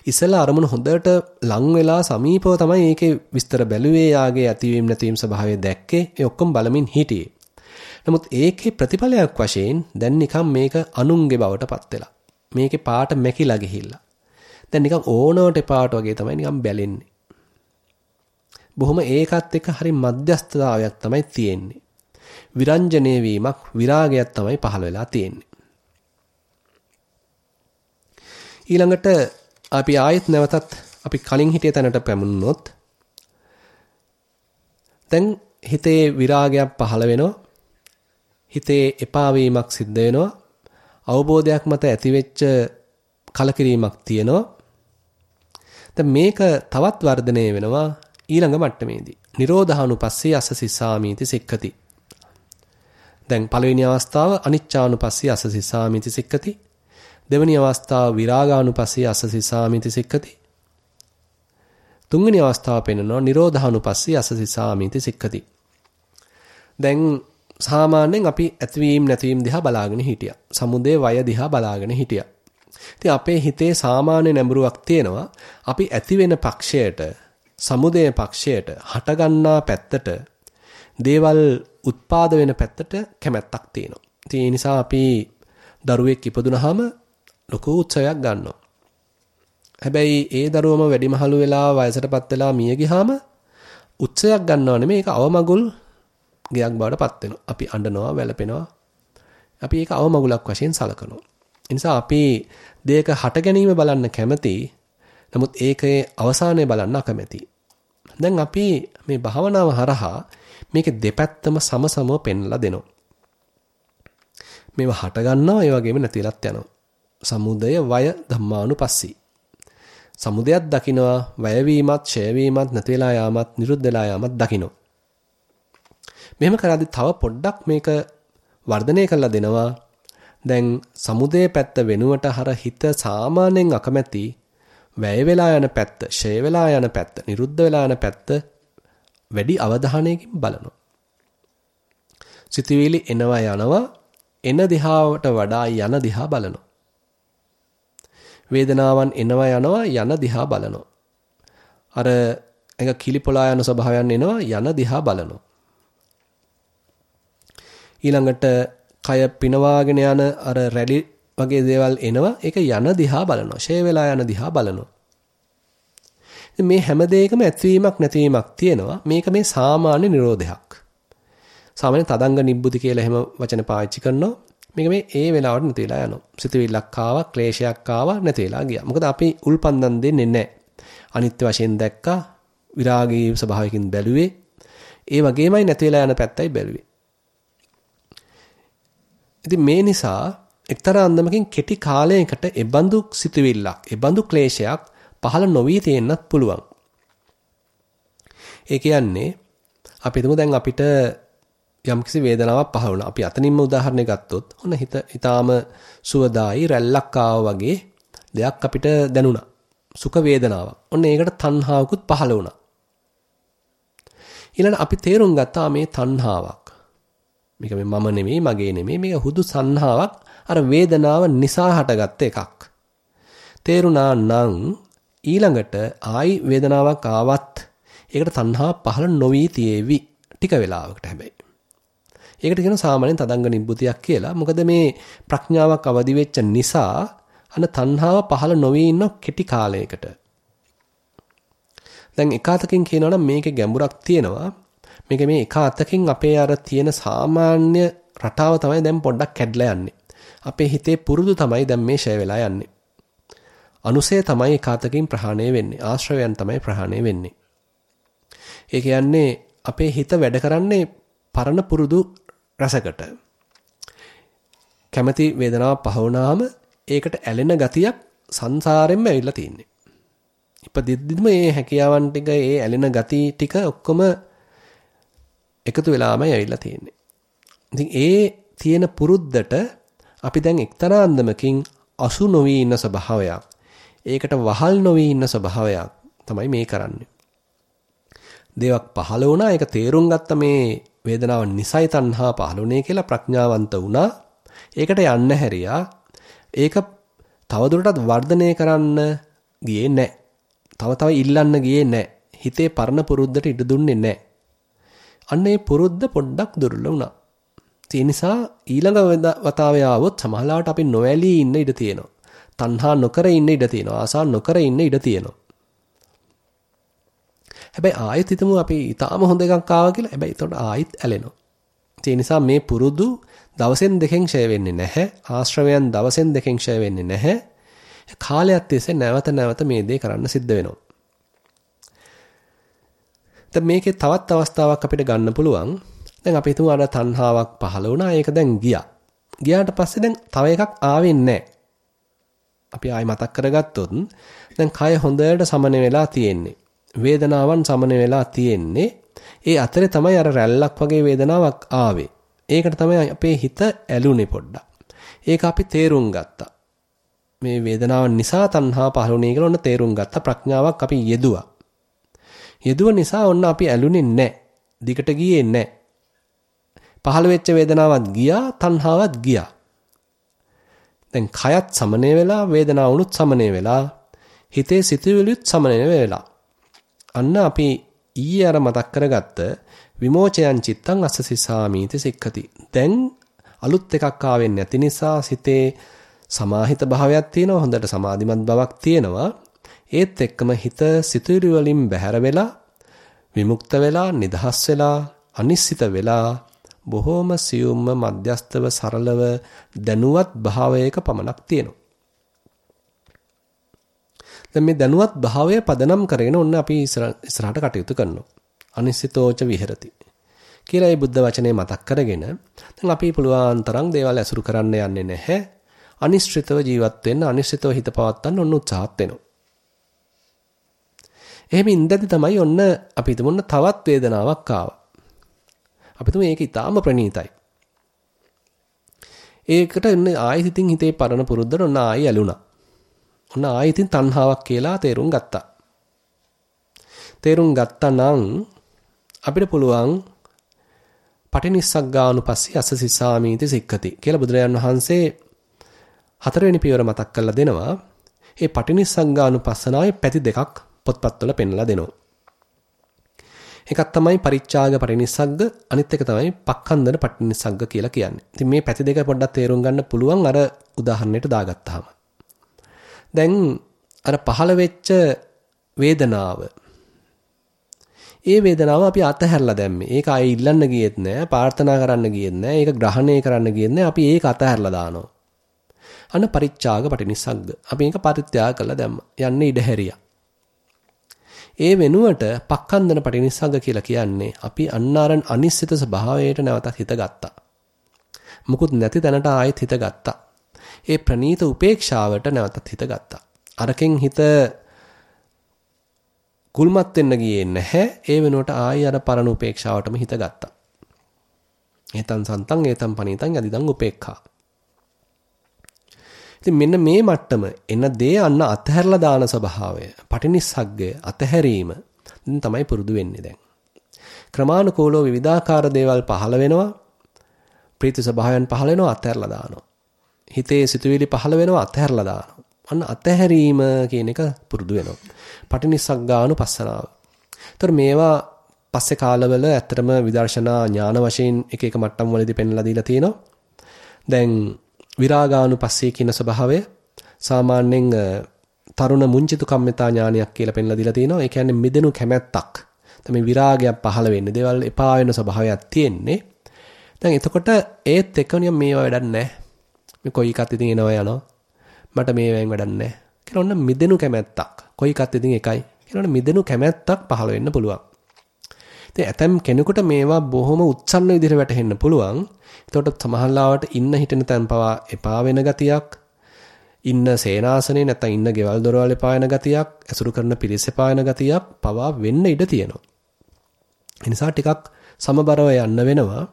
ඉස්සෙල්ලා අරමුණ හොඳට ලං වෙලා සමීපව තමයි ඒකේ විස්තර බැලුවේ යාගේ ඇතිවීම නැතිවීම ස්වභාවය දැක්කේ. ඒ ඔක්කොම බලමින් හිටියේ. නමුත් ඒකේ ප්‍රතිඵලයක් වශයෙන් දැන් නිකන් මේක අනුන්ගේ බවට පත් වෙලා. මේකේ පාට මැකිලා ගිහිල්ලා. දැන් නිකන් ඕනවට පාට වගේ තමයි නිකන් බැලෙන්නේ. බොහොම ඒකත් එක්ක හරි මධ්‍යස්ථතාවයක් තමයි තියෙන්නේ. විරංජනේ වීමක් විරාගයක් තමයි පහළ වෙලා තියෙන්නේ. ඊළඟට අපි ආයෙත් නැවතත් අපි කලින් හිටිය තැනට පැමුණුනොත් දැන් හිතේ විරාගයක් පහළ වෙනවා. හිතේ එපා වීමක් සිද්ධ වෙනවා. අවබෝධයක් මත ඇතිවෙච්ච කලකිරීමක් තියෙනවා. දැන් මේක තවත් වර්ධනය වෙනවා ඊළඟ මට්ටමේදී. නිරෝධානුපස්සී අස්ස සිස්සාමීති සික්ඛති. දැන් පළවෙනි අවස්ථාව අනිච්චානුපස්සී අස්ස සිස්සාමීති සික්ඛති. දෙවෙනි අවස්ථාව විරාගානුපස්සී අස්ස සිස්සාමීති සික්ඛති. තුන්වෙනි අවස්ථාව පෙන්වනවා නිරෝධානුපස්සී අස්ස සිස්සාමීති සික්ඛති. දැන් සාමාන්‍යයෙන් අපි ඇතිවීම නැතිවීම දිහා බලාගෙන හිටියා. සමුදේ වය දිහා බලාගෙන හිටියා. ඉතින් අපේ හිතේ සාමාන්‍ය නැඹුරුවක් තියෙනවා. අපි ඇති වෙන පක්ෂයට, සමුදේ පක්ෂයට, හටගන්නා පැත්තට දේවල් උත්පාද වෙන පැත්තට කැමැත්තක් තියෙනවා. ඉතින් ඒ නිසා අපි දරුවෙක් ඉපදුනහම ලොකු උත්සවයක් ගන්නවා. හැබැයි ඒ දරුවම වැඩිමහලු වෙලා වයසටපත් වෙලා මිය ගියාම උත්සවයක් ගන්නව නෙමෙයි ඒක අවමගුල් ගයක් බවට පත් වෙනවා. අපි අඬනවා, වැළපෙනවා. අපි ඒක අවමගුලක් වශයෙන් සලකනවා. ඒ නිසා අපි දෙයක හට ගැනීම බලන්න කැමති. නමුත් ඒකේ අවසානය බලන්න අකමැති. දැන් අපි මේ භාවනාව හරහා මේකේ දෙපැත්තම සමසමව පෙන්ලා දෙනවා. මේවා හට ගන්නවා ඒ වගේම නැතිලත් යනවා. සමුදය වය ධම්මානුපස්සී. සමුදයක් දකිනවා වැය වීමත්, ඡය වීමත්, නැති වෙලා යාමත්, නිරුද්ධ වෙලා යාමත් දකිනවා. මෙහෙම කරද්දී තව පොඩ්ඩක් මේක වර්ධනය කරලා දෙනවා. දැන් සමුදේ පැත්ත වෙනුවට හර හිත සාමාන්‍යයෙන් අකමැති වැය වෙලා යන පැත්ත, ඡය වෙලා යන පැත්ත, නිරුද්ධ වෙලා යන පැත්ත වැඩි අවධානයකින් බලනවා. සිතවිලි එනවා යනවා එන දිහාවට වඩා යන දිහා බලනවා. වේදනාවන් එනවා යනවා යන දිහා බලනවා. අර එක කිලිපොලා යන ස්වභාවයන් එනවා යන දිහා බලනවා. ඊළඟට කය පිනවාගෙන යන අර රැලි වගේ දේවල් එනවා ඒක යන දිහා බලනවා. ෂේ වෙලා යන දිහා බලනවා. මේ හැම දෙයකම ඇතිවීමක් නැතිවීමක් තියෙනවා. මේක මේ සාමාන්‍ය නිරෝධයක්. සාමාන්‍ය තදංග නිබ්බුති කියලා එහෙම වචන පාවිච්චි කරනවා. මේක මේ ඒ වෙලාවට නැති වෙලා යනවා. සිතවිල්ලක් ආවා, ක්ලේශයක් ආවා, නැති වෙලා ගියා. මොකද අපි උල්පන්දම් දෙන්නේ නැහැ. අනිත්‍ය වශයෙන් දැක්කා, විරාගී ස්වභාවයකින් බැලුවේ. ඒ වගේමයි නැති වෙලා යන පැත්තයි බැලුවේ. ඉතින් මේ නිසා එක්තරා අන්දමකින් කෙටි කාලයකට එබඳු සිතුවිල්ලක්, එබඳු ක්ලේශයක් පහළ නොවී තියෙන්නත් පුළුවන්. ඒ කියන්නේ අපි හිතමු දැන් අපිට යම්කිසි වේදනාවක් පහළ වුණා. අපි අතනින්ම උදාහරණයක් ගත්තොත් ඔන්න හිත ඊටාම සුවදායි රැල්ලක් වගේ දෙයක් අපිට දැනුණා. සුඛ වේදනාවක්. ඔන්න ඒකට තණ්හාවකුත් පහළ වුණා. ඊළඟ අපි තේරුම් ගත්තා මේ තණ්හාවක්. මේක මේ මම නෙමෙයි මගේ නෙමෙයි මේක හුදු සංහාවක් අර වේදනාව නිසා හටගත්ත එකක්. තේරුණා නම් ඊළඟට ආයි වේදනාවක් ආවත් ඒකට තණ්හා පහළ නොවි තියේවි ටික වෙලාවකට හැබැයි. ඒකට කියන සාමාන්‍යයෙන් තදංග නිබ්බුතියක් කියලා. මොකද මේ ප්‍රඥාවක් අවදි වෙච්ච නිසා අන තණ්හාව පහළ නොවි ඉන්න කෙටි කාලයකට. දැන් එක අතකින් කියනවා නම් මේකේ ගැඹුරක් තියෙනවා. මේක මේ එක අතකින් අපේ අර තියෙන සාමාන්‍ය රටාව තමයි දැන් පොඩ්ඩක් කැඩලා යන්නේ. අපේ හිතේ පුරුදු තමයි දැන් මේ ෂය වෙලා යන්නේ. අනුසය තමයි ඒකාතකින් ප්‍රහාණය වෙන්නේ. ආශ්‍රවයන් තමයි ප්‍රහාණය වෙන්නේ. ඒ කියන්නේ අපේ හිත වැඩ කරන්නේ පරණ පුරුදු රසකට. කැමැති වේදනාවක් පහ වුණාම ඒකට ඇලෙන ගතියක් සංසාරෙන්ම ඇවිල්ලා තියෙන්නේ. ඉපදිද්දිම මේ හැකියාවන් ටික ඒ ඇලෙන ගති ටික ඔක්කොම එකතු වෙලාමයි ඇවිල්ලා තියෙන්නේ. ඉතින් ඒ තියෙන පුරුද්දට අපි දැන් එක්තරා අන්දමකින් අසු නොවි ඉන්න ස්වභාවයක්. ඒකට වහල් නොවි ඉන්න ස්වභාවයක් තමයි මේ කරන්නේ. දේවක් පහළ වුණා ඒක තේරුම් ගත්ත මේ වේදනාව නිසයි තණ්හා පහළුනේ කියලා ප්‍රඥාවන්ත වුණා. ඒකට යන්න හැරියා. ඒක තවදුරටත් වර්ධනය කරන්න ගියේ නැහැ. තව තව ඉල්ලන්න ගියේ නැහැ. හිතේ පරණ පුරුද්දට ඉඩ දුන්නේ නැහැ. අන්න ඒ පුරුද්ද පොඩ්ඩක් දුර්වල වුණා. ඒ නිසා ඊළඟ වතාවේ ආවොත් සමහරවිට අපි නොඇලී ඉන්න ඉඩ තියෙනවා. තණ්හා නොකර ඉන්න ඉඩ තියෙනවා. ආසා නොකර ඉන්න ඉඩ තියෙනවා. හැබැයි ආයෙත් හිතමු අපි ඊටාම හොඳ එකක් ආවා කියලා. හැබැයි එතකොට ආයෙත් ඇලෙනවා. ඒ නිසා මේ පුරුදු දවසෙන් දෙකෙන් ඡය වෙන්නේ නැහැ. ආශ්‍රවයන් දවසෙන් දෙකෙන් ඡය වෙන්නේ නැහැ. කාලයක් තිස්සේ නැවත නැවත මේ දේ කරන්න සිද්ධ වෙනවා. දැන් මේකේ තවත් අවස්ථාවක් අපිට ගන්න පුළුවන්. දැන් අපි හිතමු අර තණ්හාවක් පහළ වුණා. ඒක දැන් ගියා. ගියාට පස්සේ දැන් තව එකක් ආවෙන්නේ නැහැ. අපි ආයි මතක් කරගත්තොත් දැන් කය හොඳට සමන වෙලා තියෙන්නේ. වේදනාවන් සමන වෙලා තියෙන්නේ. ඒ අතරේ තමයි අර රැල්ලක් වගේ වේදනාවක් ආවේ. ඒකට තමයි අපේ හිත ඇලුනේ පොඩ්ඩක්. ඒක අපි තේරුම් ගත්තා. මේ වේදනාව නිසා තණ්හා පහළුනේ කියලා ඔන්න තේරුම් ගත්තා. ප්‍රඥාවක් අපි යෙදුවා. යෙදුව නිසා ඔන්න අපි ඇලුනේ නැහැ. දිගට ගියේ නැහැ. පහළ වෙච්ච වේදනාවක් ගියා, තණ්හාවක් ගියා. දැන් කයත් සමනය වෙලා, වේදනාවුනුත් සමනය වෙලා, හිතේ සිතුවිලිත් සමනය වෙලා. අන්න අපි ඊයේ අර මතක් කරගත්ත විමෝචයන් චිත්තං අස්සසිසාමීති සික්ඛති. දැන් අලුත් එකක් ආවෙන්නේ නැති නිසා සිතේ සමාහිත භාවයක් තියෙනවා හොඳට සමාධිමත් බවක් තියෙනවා. ඒත් එක්කම හිත සිතුවිලි වලින් බැහැර වෙලා විමුක්ත වෙලා නිදහස් වෙලා අනිශ්චිත වෙලා බොහෝම සියුම්ම මධ්‍යස්තව සරලව දැනුවත් භාවයක පමණක් තියෙනවා. දැන් මේ දැනුවත් භාවය පදනම් කරගෙන ඔන්න අපි ඉස්සරහට කටයුතු කරනවා. අනිශ්චිතෝච විහෙරති. කියලා මේ බුද්ධ වචනේ මතක් කරගෙන දැන් අපි පුළුවන් තරම් දේවල් ඇසුරු කරන්න යන්නේ නැහැ. අනිශ්චිතව ජීවත් වෙන්න අනිශ්චිතව හිත පවත්වන්න ඔන්න උත්සාහත් වෙනවා. එහෙම ඉඳද්දි තමයි ඔන්න අපි හිතමුන්න තවත් වේදනාවක් ආවා. අපි තුමු ඒක ඊටාම ප්‍රණීතයි. ඒකට එන්න ආයෙත් ඉතින් හිතේ පරණ පුරුද්දට ඔන්න ආයෙ ඇලුනා. ඔන්න ආයෙත් ඉතින් තණ්හාවක් කියලා තේරුම් ගත්තා. තේරුම් ගත්තා නම් අපිට පුළුවන් පටිනිස්සග්ගානුපස්සී අසසිසාමීති සික්ඛති කියලා බුදුරජාන් වහන්සේ හතරවෙනි පියවර මතක් කරලා දෙනවා. ඒ පටිනිස්සග්ගානුපස්සනාවේ පැති දෙකක් පොත්පත්වල පෙන්ලා දෙනවා. එකක් තමයි පරිච්ඡාග පරිනිස්සග්ග අනිත් එක තමයි පක්ඛන්දන පටිනිස්සග්ග කියලා කියන්නේ. ඉතින් මේ පැති දෙක පොඩ්ඩක් තේරුම් ගන්න පුළුවන් අර උදාහරණයට දාගත්තාම. දැන් අර පහළ වෙච්ච වේදනාව ඒ වේදනාව අපි අතහැරලා දැම්මේ. ඒක ආයෙ ඉල්ලන්න ගියෙත් නෑ, ප්‍රාර්ථනා කරන්න ගියෙත් නෑ, ඒක ග්‍රහණය කරන්න ගියෙත් නෑ. අපි ඒක අතහැරලා දානවා. අන්න පරිච්ඡාග පටිනිස්සග්ග. අපි ඒක පරිත්‍යාග කළා දැම්මා. යන්නේ ඉඩ හැරියා. ඒ වෙනුවට පක්ඛන්දන පටිනිස්සග්ග කියලා කියන්නේ අපි අන්නාරන් අනිශ්චිත ස්වභාවයට නැවතත් හිත ගත්තා. මුකුත් නැති තැනට ආයෙත් හිත ගත්තා. ඒ ප්‍රනීත උපේක්ෂාවට නැවතත් හිත ගත්තා. අරකින් හිත කුල්මත් වෙන්න ගියේ නැහැ. ඒ වෙනුවට ආයෙ අර පරණ උපේක්ෂාවටම හිත ගත්තා. ඒතන් සන්තං ඒතන් පනීතං යදිදං උපේක්ඛා. ඉතින් මෙන්න මේ මට්ටම එන දේ අන්න අතහැරලා දාන ස්වභාවය, පටිනිස්සග්ගය, අතහැරීම තමයි පුරුදු වෙන්නේ දැන්. ක්‍රමානුකූලව විවිධාකාර දේවල් පහළ වෙනවා. ප්‍රීති ස්වභාවයන් පහළ වෙනවා අතහැරලා දානවා. හිතේ සිතුවිලි පහළ වෙනවා අතහැරලා දානවා. අන්න අතහැරීම කියන එක පුරුදු වෙනවා. පටිනිස්සග්ගානුපස්සනාව. ඒතර මේවා පස්සේ කාලවල ඇත්තටම විදර්ශනා ඥාන වශයෙන් එක එක මට්ටම් වලදී පෙන්ලා දීලා තියෙනවා. දැන් විරාගානුපස්සී කියන ස්වභාවය සාමාන්‍යයෙන් තරුණ මුංචිතු කම්මිතා ඥානයක් කියලා පෙන්ලා දීලා තිනවා. ඒ කියන්නේ මිදෙනු කැමැත්තක්. තමයි විරාගයක් පහළ වෙන්නේ. දේවල් එපා වෙන ස්වභාවයක් තියෙන්නේ. දැන් එතකොට ඒත් එක්ක නියම් මේවා වැඩක් නැහැ. මේ කොයි එකත් ඉතින් එනවා යනවා. මට මේවෙන් වැඩක් නැහැ. කියලා ඔන්න මිදෙනු කැමැත්තක්. කොයි එකත් ඉතින් එකයි. කියලා මිදෙනු කැමැත්තක් පහළ වෙන්න පුළුවන්. ඉතින් ඇතම් කෙනෙකුට මේවා බොහොම උත්සන්න විදිහට වැටහෙන්න පුළුවන්. එතකොට සමහරලාවට ඉන්න හිටෙන තැන් පවා එපා වෙන ගතියක් ඉන්න සේනාසනේ නැත්නම් ඉන්න ගෙවල් දොරවල් එපා වෙන ගතියක් ඇසුරු කරන පිරිස එපා වෙන ගතියක් පවා වෙන්න ඉඩ තියෙනවා. ඒ නිසා ටිකක් සමබරව යන්න වෙනවා.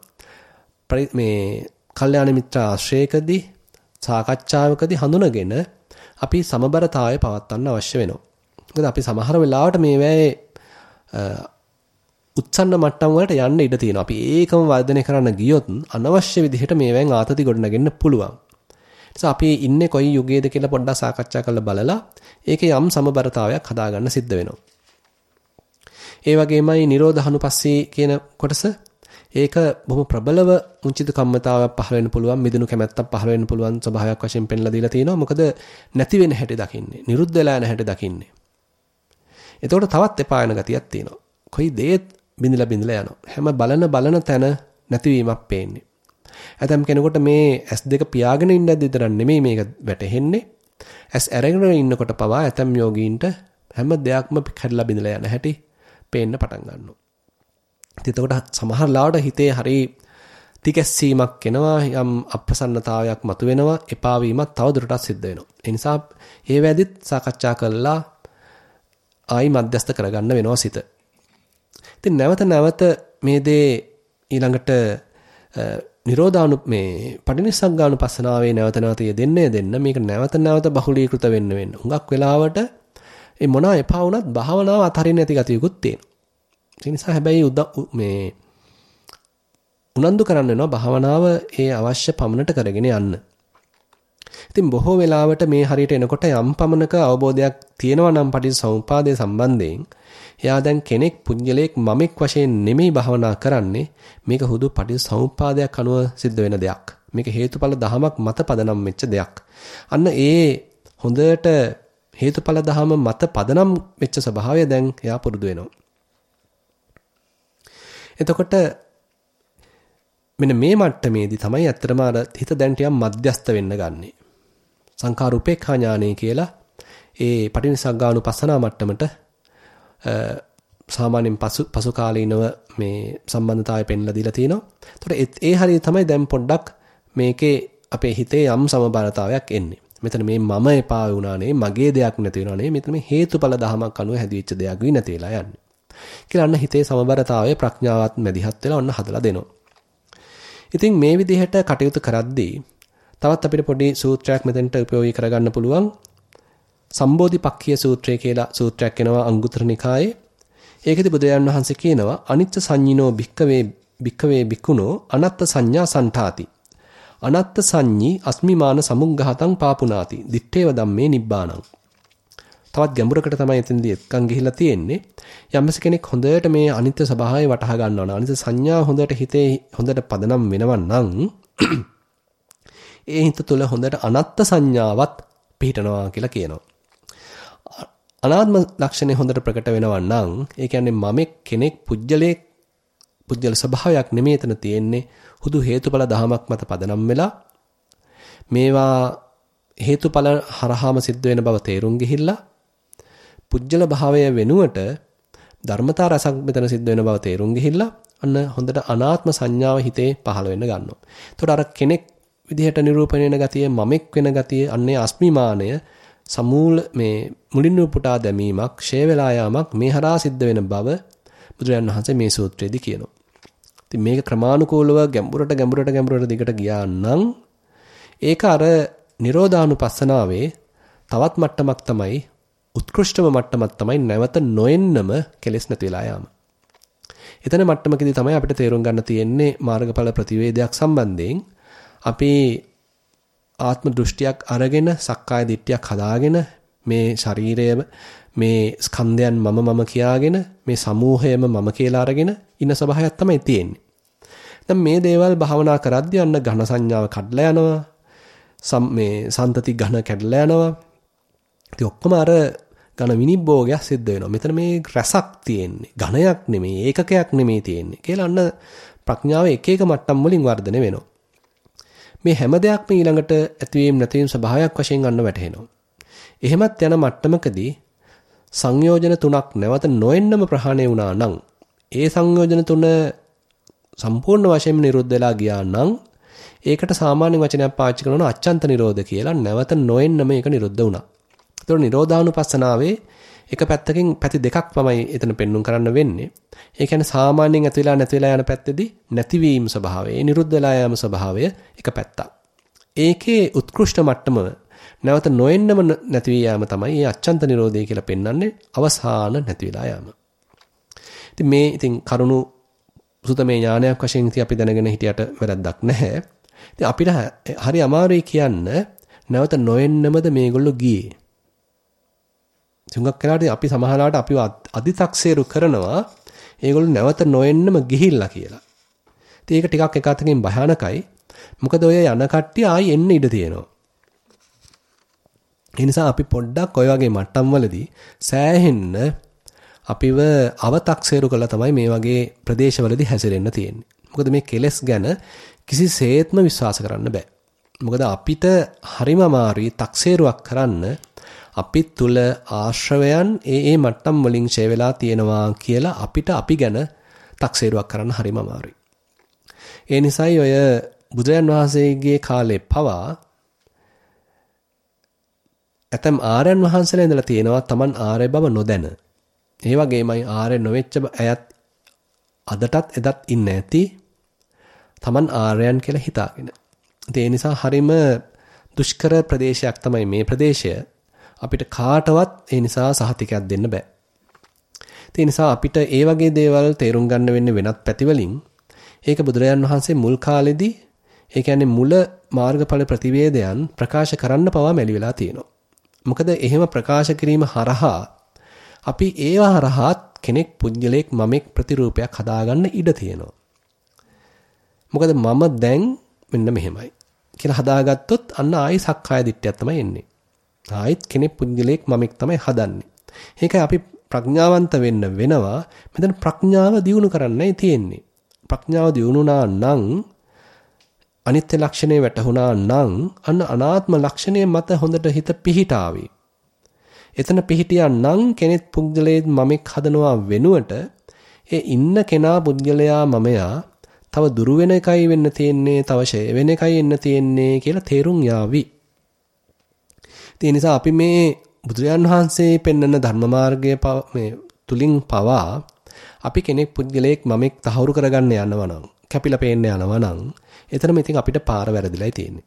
මේ කල්යාණ මිත්‍ර ආශ්‍රයකදී සාකච්ඡාවකදී හඳුනගෙන අපි සමබරතාවය පවත්වන්න අවශ්‍ය වෙනවා. මොකද අපි සමහර වෙලාවට මේවැයේ උත්සන්න මට්ටම් වලට යන්න ඉඩ තියෙනවා. අපි ඒකම වර්ධනය කරන්න ගියොත් අනවශ්‍ය විදිහට මේවෙන් ආතති ගොඩනගෙන්න පුළුවන්. නිසා අපි ඉන්නේ කොයි යුගයේද කියලා පොඩ්ඩක් සාකච්ඡා කරලා බලලා ඒකේ යම් සමබරතාවයක් හදාගන්න සිද්ධ වෙනවා. ඒ වගේමයි නිරෝධහනුපස්සී කියන කොටස ඒක බොහොම ප්‍රබලව මුංචිත කම්මතාවයක් පහළ වෙන්න පුළුවන් මිදුණු කැමැත්තක් පහළ වෙන්න පුළුවන් ස්වභාවයක් වශයෙන් පෙන්ලා දීලා තියෙනවා. මොකද නැති වෙන හැටි දකින්නේ නිරුද්ධ වෙලා යන හැටි දකින්නේ. එතකොට තවත් එපා වෙන ගතියක් තියෙනවා. කොයි දේත් බිඳලා බිඳලා යනවා. හැම බලන බලන තැන නැතිවීමක් පේන්නේ. ඇතම් කෙනෙකුට මේ S2 පියාගෙන ඉන්නද විතරක් නෙමෙයි මේක වැටහෙන්නේ. S අරගෙන ඉන්නකොට පවා ඇතම් යෝගීන්ට හැම දෙයක්ම කැඩලා බිඳලා යන හැටි පේන්න පටන් ගන්නවා. එතකොට සමහර ලාවට හිතේ හරි තිකැස්සීමක් එනවා යම් අප්‍රසන්නතාවයක් මතුවෙනවා එපා වීමක් තව දුරටත් සිද්ධ වෙනවා. ඒ නිසා ඒ වැදිත් සාකච්ඡා කළා ආයි මධ්‍යස්ත කරගන්න වෙනවා සිත. ඉතින් නැවත නැවත මේ දේ ඊළඟට නිරෝධානු මේ පටිනිස්සග්ගානුපස්සනාවේ නැවත නැවත යෙදෙන්නේ දෙන්න මේක නැවත නැවත බහුලීකృత වෙන්න වෙන්න. හුඟක් වෙලාවට ඒ මොනවා එපා වුණත් භාවනාව අතහරින්න නැති ගතියකුත් තියෙනවා. ඒ නිසා හැබැයි මේ උනන්දු කරන්න වෙනවා භාවනාව ඒ අවශ්‍ය පමණට කරගෙන යන්න. ඉතින් බොහෝ වෙලාවට මේ හරියට එනකොට යම් පමණක අවබෝධයක් තියෙනවා නම් පටිච්චසමුපාදයේ සම්බන්ධයෙන් එයා දැන් කෙනෙක් පුඤ්ජලයක් මමෙක් වශයෙන් නෙමෙයි භවනා කරන්නේ මේක හුදු පටිච්චසමුපාදයක් අනුව සිද්ධ වෙන දෙයක්. මේක හේතුඵල දහමක් මත පදනම් වෙච්ච දෙයක්. අන්න ඒ හොඳට හේතුඵල දහම මත පදනම් වෙච්ච ස්වභාවය දැන් එයා පුරුදු වෙනවා. එතකොට මෙන්න මේ මට්ටමේදී තමයි ඇත්තටම අර හිත දැන් ටිකක් මධ්‍යස්ත වෙන්න ගන්නෙ. සංඛාර උපේක්ඛා ඥානය කියලා ඒ පටිනිසග්ගානුපස්සනා මට්ටමට සාමාන්‍යයෙන් පසු පසු කාලීනව මේ සම්බන්ධතාවය පෙන්ලා දීලා තිනවා. ඒතකොට ඒ හරිය තමයි දැන් පොඩ්ඩක් මේකේ අපේ හිතේ යම් සමබරතාවයක් එන්නේ. මෙතන මේ මම එපා වුණානේ මගේ දෙයක් නැති වුණානේ මෙතන මේ හේතුඵල දහමක් අනුව හැදිච්ච දෙයක් වි නැතිලා යන්නේ. කියලා අන්න හිතේ සමබරතාවය ප්‍රඥාවත් මැදිහත් වෙලා ඔන්න හදලා දෙනවා. ඉතින් මේ විදිහට කටයුතු කරද්දී තවත් අපිට පොඩි සූත්‍රයක් මෙතෙන්ට උපයෝගී කරගන්න පුළුවන්. සම්බෝධිපක්ඛිය සූත්‍රය කියලා සූත්‍රයක් එනවා අංගුත්තර නිකායේ. ඒකෙදි බුදුරජාණන් වහන්සේ කියනවා අනිච්ච සංඤිනෝ භික්කවේ භික්කවේ බිකුණෝ අනත්ත් සංඥා සන්ඨාති. අනත්ත් සංඤී අස්මිමාන සමුග්ඝහතං පාපුනාති. දිත්තේව ධම්මේ නිබ්බාණං. තවත් ගැඹුරකට තමයි එතෙන්දී එක්කන් ගිහිලා තියෙන්නේ. යම්ස කෙනෙක් හොඳට මේ අනිත්‍ය ස්වභාවය වටහා ගන්නවා නම් අනිත්‍ය සංඥා හොඳට හිතේ හොඳට පදනම් වෙනවා නම් ඒ හිත තුළ හොඳට අනත්ත් සංඥාවත් පිහිටනවා කියලා කියනවා. අනාත්ම ලක්ෂණය හොඳට ප්‍රකට වෙනවා නම් ඒ කියන්නේ මම කෙනෙක් පුජ්‍යලේ පුජ්‍යල ස්වභාවයක් නෙමෙයි එතන තියෙන්නේ හුදු හේතුඵල දහමක් මත පදනම් වෙලා මේවා හේතුඵල හරහාම සිද්ධ වෙන බව තේරුම් ගිහිල්ලා පුජ්‍යල භාවය වෙනුවට ධර්මතා රසක් මෙතන සිද්ධ වෙන බව තේරුම් ගිහිල්ලා අන්න හොඳට අනාත්ම සංඥාව හිතේ පහළ වෙන්න ගන්නවා. එතකොට අර කෙනෙක් විදිහට නිරූපණය වෙන ගතිය මමෙක් වෙන ගතිය අන්නේ අස්මිමානය සමූල මේ මුලින් උපුටා දැමීමක් ෂේ වෙලා යාමක් මේ හරහා සිද්ධ වෙන බව බුදුරජාණන් වහන්සේ මේ සූත්‍රයේදී කියනවා. ඉතින් මේක ක්‍රමානුකූලව ගැඹුරට ගැඹුරට ගැඹුරට දිගට ගියා නම් ඒක අර නිරෝධානුපස්සනාවේ තවත් මට්ටමක් තමයි උත්කෘෂ්ඨම මට්ටමක් තමයි නැවත නොෙන්නම කෙලෙස් නැති වෙලා යාම. එතන මට්ටමකදී තමයි අපිට තේරුම් ගන්න තියෙන්නේ මාර්ගඵල ප්‍රතිවේදයක් සම්බන්ධයෙන් අපි ආත්ම දෘෂ්ටියක් අරගෙන සක්කාය දිට්ඨියක් හදාගෙන මේ ශරීරය මේ ස්කන්ධයන් මම මම කියාගෙන මේ සමූහයම මම කියලා අරගෙන ඉන්න ස්වභාවයක් තමයි තියෙන්නේ. දැන් මේ දේවල් භාවනා කරද්දී අන්න ඝන සංඥාව කඩලා යනවා. සම් මේ සන්තති ඝන කැඩලා යනවා. ඉතින් ඔක්කොම අර ඝන විනිබ්බෝගයක් සිද්ධ වෙනවා. මෙතන මේ රසක් තියෙන්නේ. ඝනයක් නෙමෙයි, ඒකකයක් නෙමෙයි තියෙන්නේ. කියලා අන්න ප්‍රඥාව එක එක මට්ටම් වලින් වර්ධනය වෙනවා. මේ හැම දෙයක්ම ඊළඟට ඇතිවීම නැතිවීම ස්වභාවයක් වශයෙන් ගන්න වැටහෙනවා. එහෙමත් යන මට්ටමකදී සංයෝජන තුනක් නැවත නොඑන්නම ප්‍රහාණය වුණා නම් ඒ සංයෝජන තුන සම්පූර්ණ වශයෙන්ම නිරුද්ධ වෙලා ගියා නම් ඒකට සාමාන්‍ය වචනයක් පාවිච්චි කරනවා අච්ඡන්ත නිරෝධ කියලා නැවත නොඑන්නම ඒක නිරුද්ධ වුණා. ඒතකොට නිරෝධානුපස්සනාවේ එක පැත්තකින් පැති දෙකක් තමයි එතන පෙන්눔 කරන්න වෙන්නේ. ඒ කියන්නේ සාමාන්‍යයෙන් ඇති වෙලා නැති වෙලා යන පැත්තේදී නැතිවීම ස්වභාවය, නිරුද්ධ වෙලා යාම ස්වභාවය එක පැත්තක්. ඒකේ උත්කෘෂ්ඨ මට්ටම නැවත නොඑන්නම නැති වී යාම තමයි මේ අච්ඡන්ත නිරෝධය කියලා පෙන්වන්නේ අවසාන නැති වෙලා යාම. ඉතින් මේ ඉතින් කරුණු සුතමේ ඥානයක් වශයෙන් ඉතින් අපි දැනගෙන හිටියට වැරද්දක් නැහැ. ඉතින් අපිට හරි අමාරුයි කියන්න නැවත නොඑන්නමද මේගොල්ලෝ ගියේ. හුඟක් වෙලාට අපි සමහරවට අපිව අදි탁සේරු කරනවා ඒගොල්ලෝ නැවත නොයෙන්නම ගිහිල්ලා කියලා. ඉතින් ඒක ටිකක් එක අතකින් භයානකයි. මොකද ඔය යන කට්ටිය ආයි එන්න ඉඩ තියෙනවා. ඒ නිසා අපි පොඩ්ඩක් ওই වගේ මට්ටම්වලදී සෑහෙන්න අපිව අව탁සේරු කළා තමයි මේ වගේ ප්‍රදේශවලදී හැසිරෙන්න තියෙන්නේ. මොකද මේ කෙලස් ගැන කිසිසේත්ම විශ්වාස කරන්න බෑ. මොකද අපිට හරිම අමාරුයි takseeruක් කරන්න අපි තුල ආශ්‍රවයන් ඒ ඒ මට්ටම් වලින් ඡේ වෙලා තියෙනවා කියලා අපිට අපි ගැන takseeruවක් කරන්න හරිම අමාරුයි. ඒ නිසායි ඔය බුදුරජාන් වහන්සේගේ කාලේ පවා ඇතම් ආර්යයන් වහන්සේලා ඉඳලා තියෙනවා Taman ආර්ය බව නොදැන. ඒ වගේමයි ආර්ය නොවෙච්ච අයත් අදටත් එදත් ඉන්න ඇති Taman ආර්යයන් කියලා හිතාගෙන. ඒ නිසා හරිම දුෂ්කර ප්‍රදේශයක් තමයි මේ ප්‍රදේශය. අපිට කාටවත් ඒ නිසා සහතිකයක් දෙන්න බෑ. ඒ නිසා අපිට ඒ වගේ දේවල් තේරුම් ගන්න වෙන්නේ වෙනත් පැතිවලින්. ඒක බුදුරජාන් වහන්සේ මුල් කාලෙදී ඒ කියන්නේ මුල මාර්ගඵල ප්‍රතිවේදයන් ප්‍රකාශ කරන්න පවා මැලි වෙලා තියෙනවා. මොකද එහෙම ප්‍රකාශ කිරීම හරහා අපි ඒව හරහාත් කෙනෙක් පුජ්‍යලයක් මමෙක් ප්‍රතිරූපයක් හදාගන්න ඉඩ තියෙනවා. මොකද මම දැන් මෙන්න මෙහෙමයි කියලා හදාගත්තොත් අන්න ආයි සක්කාය දිට්ඨියක් තමයි එන්නේ. ආයිත් කෙනෙක් පුජ්‍යලයක් මමෙක් තමයි හදන්නේ. ඒකයි අපි ප්‍රඥාවන්ත වෙන්න වෙනවා. මෙතන ප්‍රඥාව දියුණු කරන්නයි තියෙන්නේ. ප්‍රඥාව දියුණුනා නම් අනිත්‍ය ලක්ෂණය වැටහුණා නම් අන්න අනාත්ම ලක්ෂණය මත හොඳට හිත පිහිටාවි. එතන පිහිටියා නම් කෙනෙක් පුද්ගලයෙක් මමෙක් හදනවා වෙනුවට ඒ ඉන්න කෙනා පුද්ගලයා මමයා තව දුරු වෙන එකයි වෙන්න තියෙන්නේ තව ෂය වෙන එකයි එන්න තියෙන්නේ කියලා තේරුම් යාවි. ඒ නිසා අපි මේ බුදුරජාන් වහන්සේ පෙන්වන ධර්ම මාර්ගයේ මේ තුලින් පවා අපි කෙනෙක් පුද්ගලයෙක් මමෙක් තහවුරු කරගන්න යනවා නම් කැපිලා පේන්න යනවා නම් එතනම ඉතින් අපිට පාර වැරදිලායි තියෙන්නේ.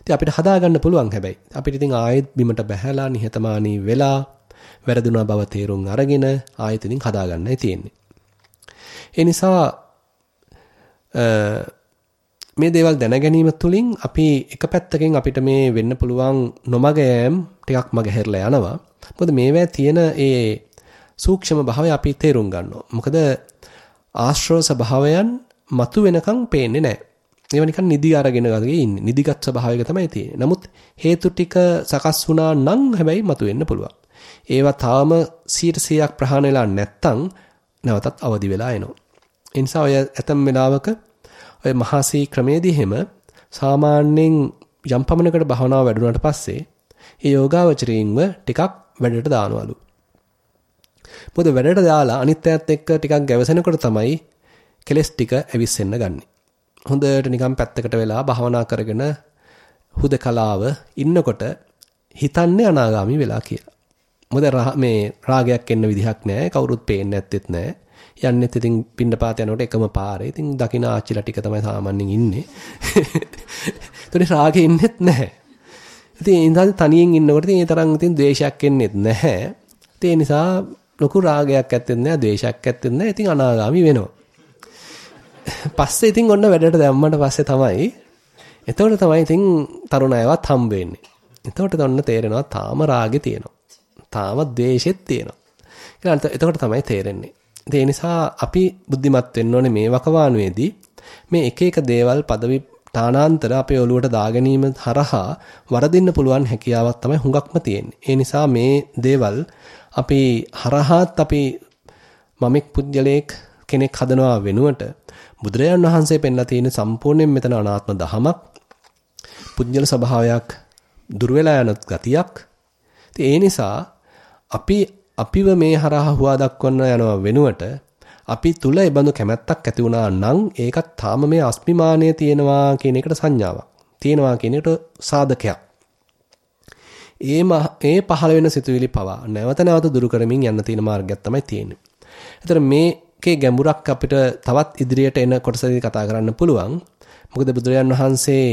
ඉතින් අපිට හදාගන්න පුළුවන් හැබැයි. අපිට ඉතින් ආයෙත් බිමට බැහැලා නිහතමානී වෙලා වැරදුනා බව තේරුම් අරගෙන ආයෙත් ඉතින් හදාගන්නයි තියෙන්නේ. ඒ නිසා මේ දේවල් දැන ගැනීම තුළින් අපි එක පැත්තකින් අපිට මේ වෙන්න පුළුවන් නොමග යෑම් ටිකක් මග හැරලා යනවා. මොකද මේවැ තියෙන ඒ සූක්ෂම භාවය අපි තේරුම් ගන්නවා. මොකද ආශ්‍රව ස්වභාවයන් මතු වෙනකන් පේන්නේ නැහැ. ඒවා නිකන් නිදි අරගෙන ගගේ ඉන්නේ. නිදිගත් ස්වභාවයක තමයි තියෙන්නේ. නමුත් හේතු ටික සකස් වුණා නම් හැබැයි මතුවෙන්න පුළුවන්. ඒවා තාම 100%ක් ප්‍රහාණය වෙලා නැත්තම් නැවතත් අවදි වෙලා එනවා. ඒ නිසා ඔය ඇතම් වෙලාවක ඔය මහසී ක්‍රමේදී හැම සාමාන්‍යයෙන් යම් පමණකට භවනාව වැඩුණාට පස්සේ ඒ යෝගාවචරීන්ව ටිකක් වැඩට දානවලු. මොකද වැඩට දාලා අනිත්‍යයත් එක්ක ටිකක් ගැවසෙනකොට තමයි කෙලස් ටික ඇවිස්සෙන්න ගන්නේ. හොඳට නිකන් පැත්තකට වෙලා භාවනා කරගෙන හුදකලාව ඉන්නකොට හිතන්නේ අනාගාමි වෙලා කියලා. මොකද මේ රාගයක් එන්න විදිහක් නැහැ. කවුරුත් පේන්නේ නැත්තේත් නැහැ. යන්නෙත් ඉතින් පින්නපාත යනකොට එකම පාරේ. ඉතින් දකින ආච්චිලා ටික තමයි සාමාන්‍යයෙන් ඉන්නේ. ඒතකොට රාගෙ ඉන්නෙත් නැහැ. ඉතින් ඉඳන් තනියෙන් ඉන්නකොට ඉතින් ඒ තරම් ඉතින් ද්වේෂයක් එන්නෙත් නැහැ. ඒ නිසා ලොකු රාගයක් ඇත්තෙත් නැහැ, ද්වේෂයක් ඇත්තෙත් නැහැ. ඉතින් අනාගාමි වෙනවා. පස්සේ ඉතින් ඔන්න වැඩට දැම්මට පස්සේ තමයි එතකොට තමයි ඉතින් තරුණ අයවත් හම්බ වෙන්නේ. එතකොට ඔන්න තේරෙනවා තාම රාගෙ තියෙනවා. තාම ද්වේෂෙත් තියෙනවා. කියලා එතකොට තමයි තේරෙන්නේ. ඒ නිසා අපි බුද්ධිමත් වෙන්න ඕනේ මේ වකවානුවේදී මේ එක එක දේවල් পদවි තානාන්තර අපේ ඔළුවට දාගැනීම හරහා වරදින්න පුළුවන් හැකියාවක් තමයි හුඟක්ම තියෙන්නේ. ඒ නිසා මේ දේවල් අපි හරහාත් අපි මමෙක් පුද්ගලයෙක් කෙනෙක් හදනවා වෙනුවට බුදුරජාණන් වහන්සේ පෙන්ලා තියෙන සම්පූර්ණයෙන් මෙතන අනාත්ම දහමක්. පුඤ්ඤල ස්වභාවයක් දුර වෙලා යන ගතියක්. ඉතින් ඒ නිසා අපි අපිව මේ හරහා හුවා දක්වන්න යනවා වෙනුවට අපි තුල ඒ බඳු කැමැත්තක් ඇති වුණා නම් ඒකත් තාම මේ අස්මිමානය තියෙනවා කියන එකට සංඥාවක්. තියෙනවා කියන එකට සාධකයක්. ඒ ඒ පහළ වෙන සිතුවිලි පවා නැවත නැවත දුරු කරමින් යන්න තියෙන මාර්ගයක් තමයි තියෙන්නේ. ඒතර මේකේ ගැඹුරක් අපිට තවත් ඉදිරියට එන කොටසදී කතා කරන්න පුළුවන්. මොකද බුදුරජාන් වහන්සේ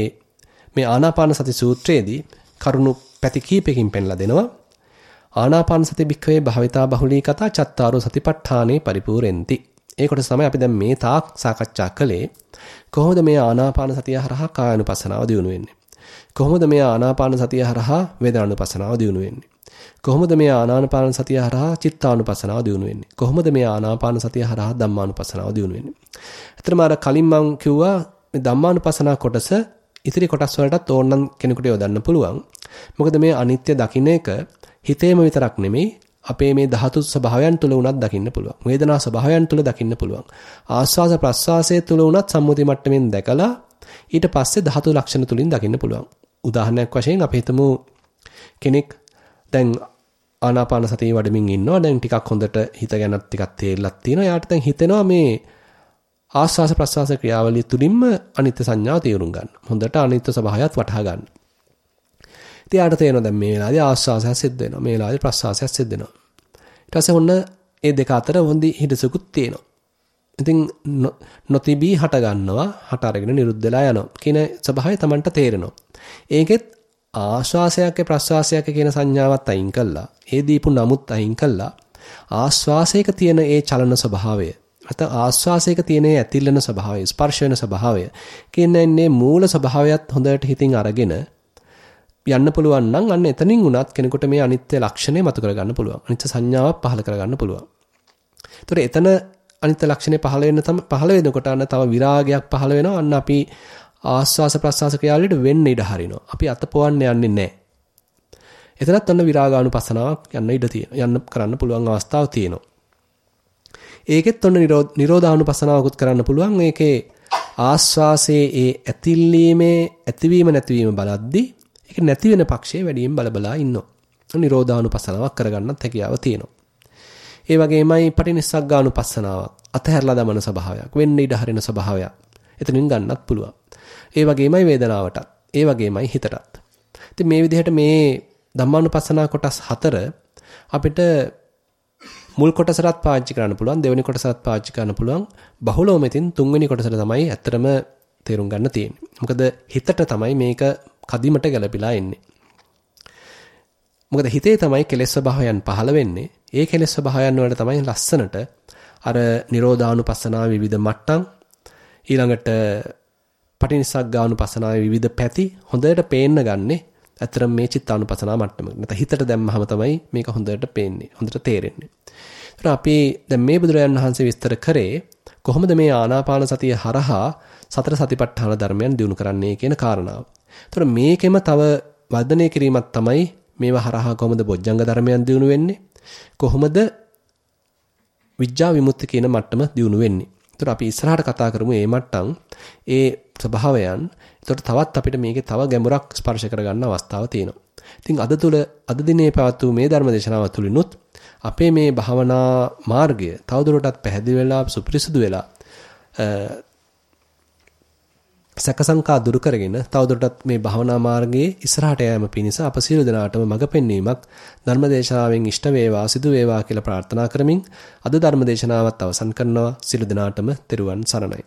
මේ ආනාපාන සති සූත්‍රයේදී කරුණු පැති කීපකින් පෙන්ලා දෙනවා. ආනාපාන සති භික්ඛවේ භාවිතා බහුලී කතා චත්තාරෝ සතිපට්ඨානේ පරිපූර්ෙන්ති. ඒ කොටස තමයි අපි දැන් මේ තාක් සාකච්ඡා කළේ. කොහොමද මේ ආනාපාන සතිය හරහා කායानुපසනාව දියුණු වෙන්නේ? කොහොමද මේ ආනාපාන සතිය හරහා වේදනානුපසනාව දියුණු වෙන්නේ? කොහොමද මේ ආනාපාන සතිය හරහා චිත්තානුපසනාව දියුණු වෙන්නේ? කොහොමද මේ ආනාපාන සතිය හරහා ධම්මානුපසනාව දියුණු වෙන්නේ? ඇත්තටම අර කලින් මම කිව්වා මේ ධම්මානුපසනාව කොටස ඉතිරි කොටස් වලටත් ඕනනම් කෙනෙකුට යොදන්න පුළුවන්. මොකද මේ අනිත්‍ය දකින්න එක හිතේම විතරක් නෙමෙයි අපේ මේ ධාතු ස්වභාවයන් තුල උනත් දකින්න පුළුවන්. වේදනා ස්වභාවයන් තුල දකින්න පුළුවන්. ආස්වාස ප්‍රස්වාසයේ තුල උනත් සම්මුති මට්ටමින් දැකලා ඊට පස්සේ ධාතු ලක්ෂණ තුලින් දකින්න පුළුවන්. උදාහරණයක් වශයෙන් අපි හිතමු කෙනෙක් දැන් ආනාපාන සතිය වඩමින් ඉන්නවා. දැන් ටිකක් හොඳට හිත ගැනත් ටිකක් තේරලක් තියෙනවා. යාට දැන් හිතෙනවා මේ ආස්වාස ප්‍රස්වාස ක්‍රියාවලිය තුලින්ම අනිත්‍ය සංඥාව තේරුම් ගන්න. හොඳට අනිත්‍ය ස්වභාවයත් වටහා ගන්න. ඉතින් යාට තේරෙනවා දැන් මේ වෙලාවේ ආස්වාසයක් සිද්ධ වෙනවා. මේ වෙලාවේ ප්‍රස්වාසයක් සිද්ධ වෙනවා. ඊට පස්සේ ඔන්න ඒ දෙක අතර හොඳි හිඩසකුත් තියෙනවා. ඉතින් නොතිබී හට ගන්නවා හට අරගෙන නිරුද්ධ වෙලා යනවා කියන ස්වභාවය Tamanට තේරෙනවා. ඒකෙත් ආශ්වාසයක් ප්‍රශ්වාසයක් කියන සංඥාවත් අයින් කළා. ඒ දීපු නමුත් අයින් කළා. ආශ්වාසයක තියෙන ඒ චලන ස්වභාවය නැත්නම් ආශ්වාසයක තියෙන ඇතිල්ලන ස්වභාවය ස්පර්ශ වෙන ස්වභාවය කියන්නේ මූල ස්වභාවයත් හොඳට හිතින් අරගෙන යන්න පුළුවන් නම් අන්න එතනින් උනත් කෙනෙකුට මේ අනිත්‍ය ලක්ෂණය මතු කරගන්න පුළුවන්. අනිත්‍ය සංඥාවක් පහල කරගන්න පුළුවන්. ඒතර එතන අනිත්‍ය ලක්ෂණය පහල වෙන තම පහල වෙනකොට අන්න තව විරාගයක් පහල වෙනවා. අන්න අපි ආස්වාස ප්‍රස්වාස ක්‍රියාවලියට වෙන්න ඉඩ හරිනවා. අපි අත පොවන්න යන්නේ නැහැ. එතනත් අන්න විරාගානුපස්සනාවක් යන්න ඉඩ තියෙනවා. යන්න කරන්න පුළුවන් අවස්ථාවක් තියෙනවා. ඒකෙත් ඔන්න නිරෝධානුපස්සනාවකුත් කරන්න පුළුවන්. ඒකේ ආස්වාසයේ ඒ ඇතිල්ලීමේ ඇතිවීම නැතිවීම බලද්දී ඒක නැති වෙන පක්ෂයේ වැඩියෙන් බලබලා ඉන්නවා. නිරෝධානුපස්සනාවක් කරගන්නත් හැකියාව තියෙනවා. ඒ වගේමයි පටිනිස්සග්ගානුපස්සනාවක් අතහැරලා දමන ස්වභාවයක් වෙන්න ඉඩ හරින ස්වභාවයක්. එතනින් ගන්නත් පුළුවන්. ඒ වගේමයි වේදනාවටත්. ඒ වගේමයි හිතටත්. ඉතින් මේ විදිහට මේ ධම්මානුපස්සනා කොටස් හතර අපිට මුල් කොටසටත් පාවිච්චි කරන්න පුළුවන් දෙවෙනි කොටසටත් පාවිච්චි කරන්න පුළුවන් බහුලවම ඉතින් තුන්වෙනි කොටසට තමයි ඇත්තටම තේරුම් ගන්න තියෙන්නේ. මොකද හිතට තමයි මේක කදිමට ගැලපිලා එන්නේ. මොකද හිතේ තමයි කෙලෙස් ස්වභාවයන් පහළ වෙන්නේ. ඒ කෙලෙස් ස්වභාවයන් වල තමයි ලස්සනට අර නිරෝධානුපස්සනාව විවිධ මට්ටම් ඊළඟට පටිනිස්සග්ගානුපස්සනාවේ විවිධ පැති හොඳට පේන්න ගන්නේ ඇත්තටම මේ චිත්තානුපස්සනා මට්ටම. නැත්නම් හිතට දැම්මහම තමයි මේක හොඳට පේන්නේ. හොඳට තේරෙන්නේ. ඒතර අපි දැන් මේ බුදුරජාණන් වහන්සේ විස්තර කරේ කොහොමද මේ ආනාපාන සතිය හරහා සතර සතිපට්ඨාන ධර්මයන් දිනු කරන්නේ කියන කාරණාව. ඒතර මේකෙම තව වර්ධනය කිරීමක් තමයි මේවා හරහා කොහොමද බොජ්ජංග ධර්මයන් දිනු වෙන්නේ? කොහොමද විඥා විමුක්ති කියන මට්ටම දිනු වෙන්නේ? ඒතර අපි ඉස්සරහට කතා කරමු මේ මට්ටම් ඒ ස්වභාවයන්. ඒතර තවත් අපිට මේකේ තව ගැඹුරක් ස්පර්ශ කරගන්න අවස්ථාව තියෙනවා. ඉතින් අද තුල අද දිනේ පැවතු මේ ධර්ම දේශනාව තුලිනුත් අපේ මේ භාවනා මාර්ගය තවදුරටත් පැහැදිලි වෙලා සුපිරිසුදු වෙලා සැකසංකා දුරු කරගෙන තවදුරටත් මේ භවනා මාර්ගයේ ඉස්සරහට යෑම පිණිස අප සියලු දෙනාටම මඟ පෙන්වීමක් ධර්මදේශනාවෙන් ඉෂ්ට වේවා සිදු වේවා කියලා ප්‍රාර්ථනා කරමින් අද ධර්මදේශනාවත් අවසන් කරනවා. සියලු දෙනාටම තෙරුවන් සරණයි.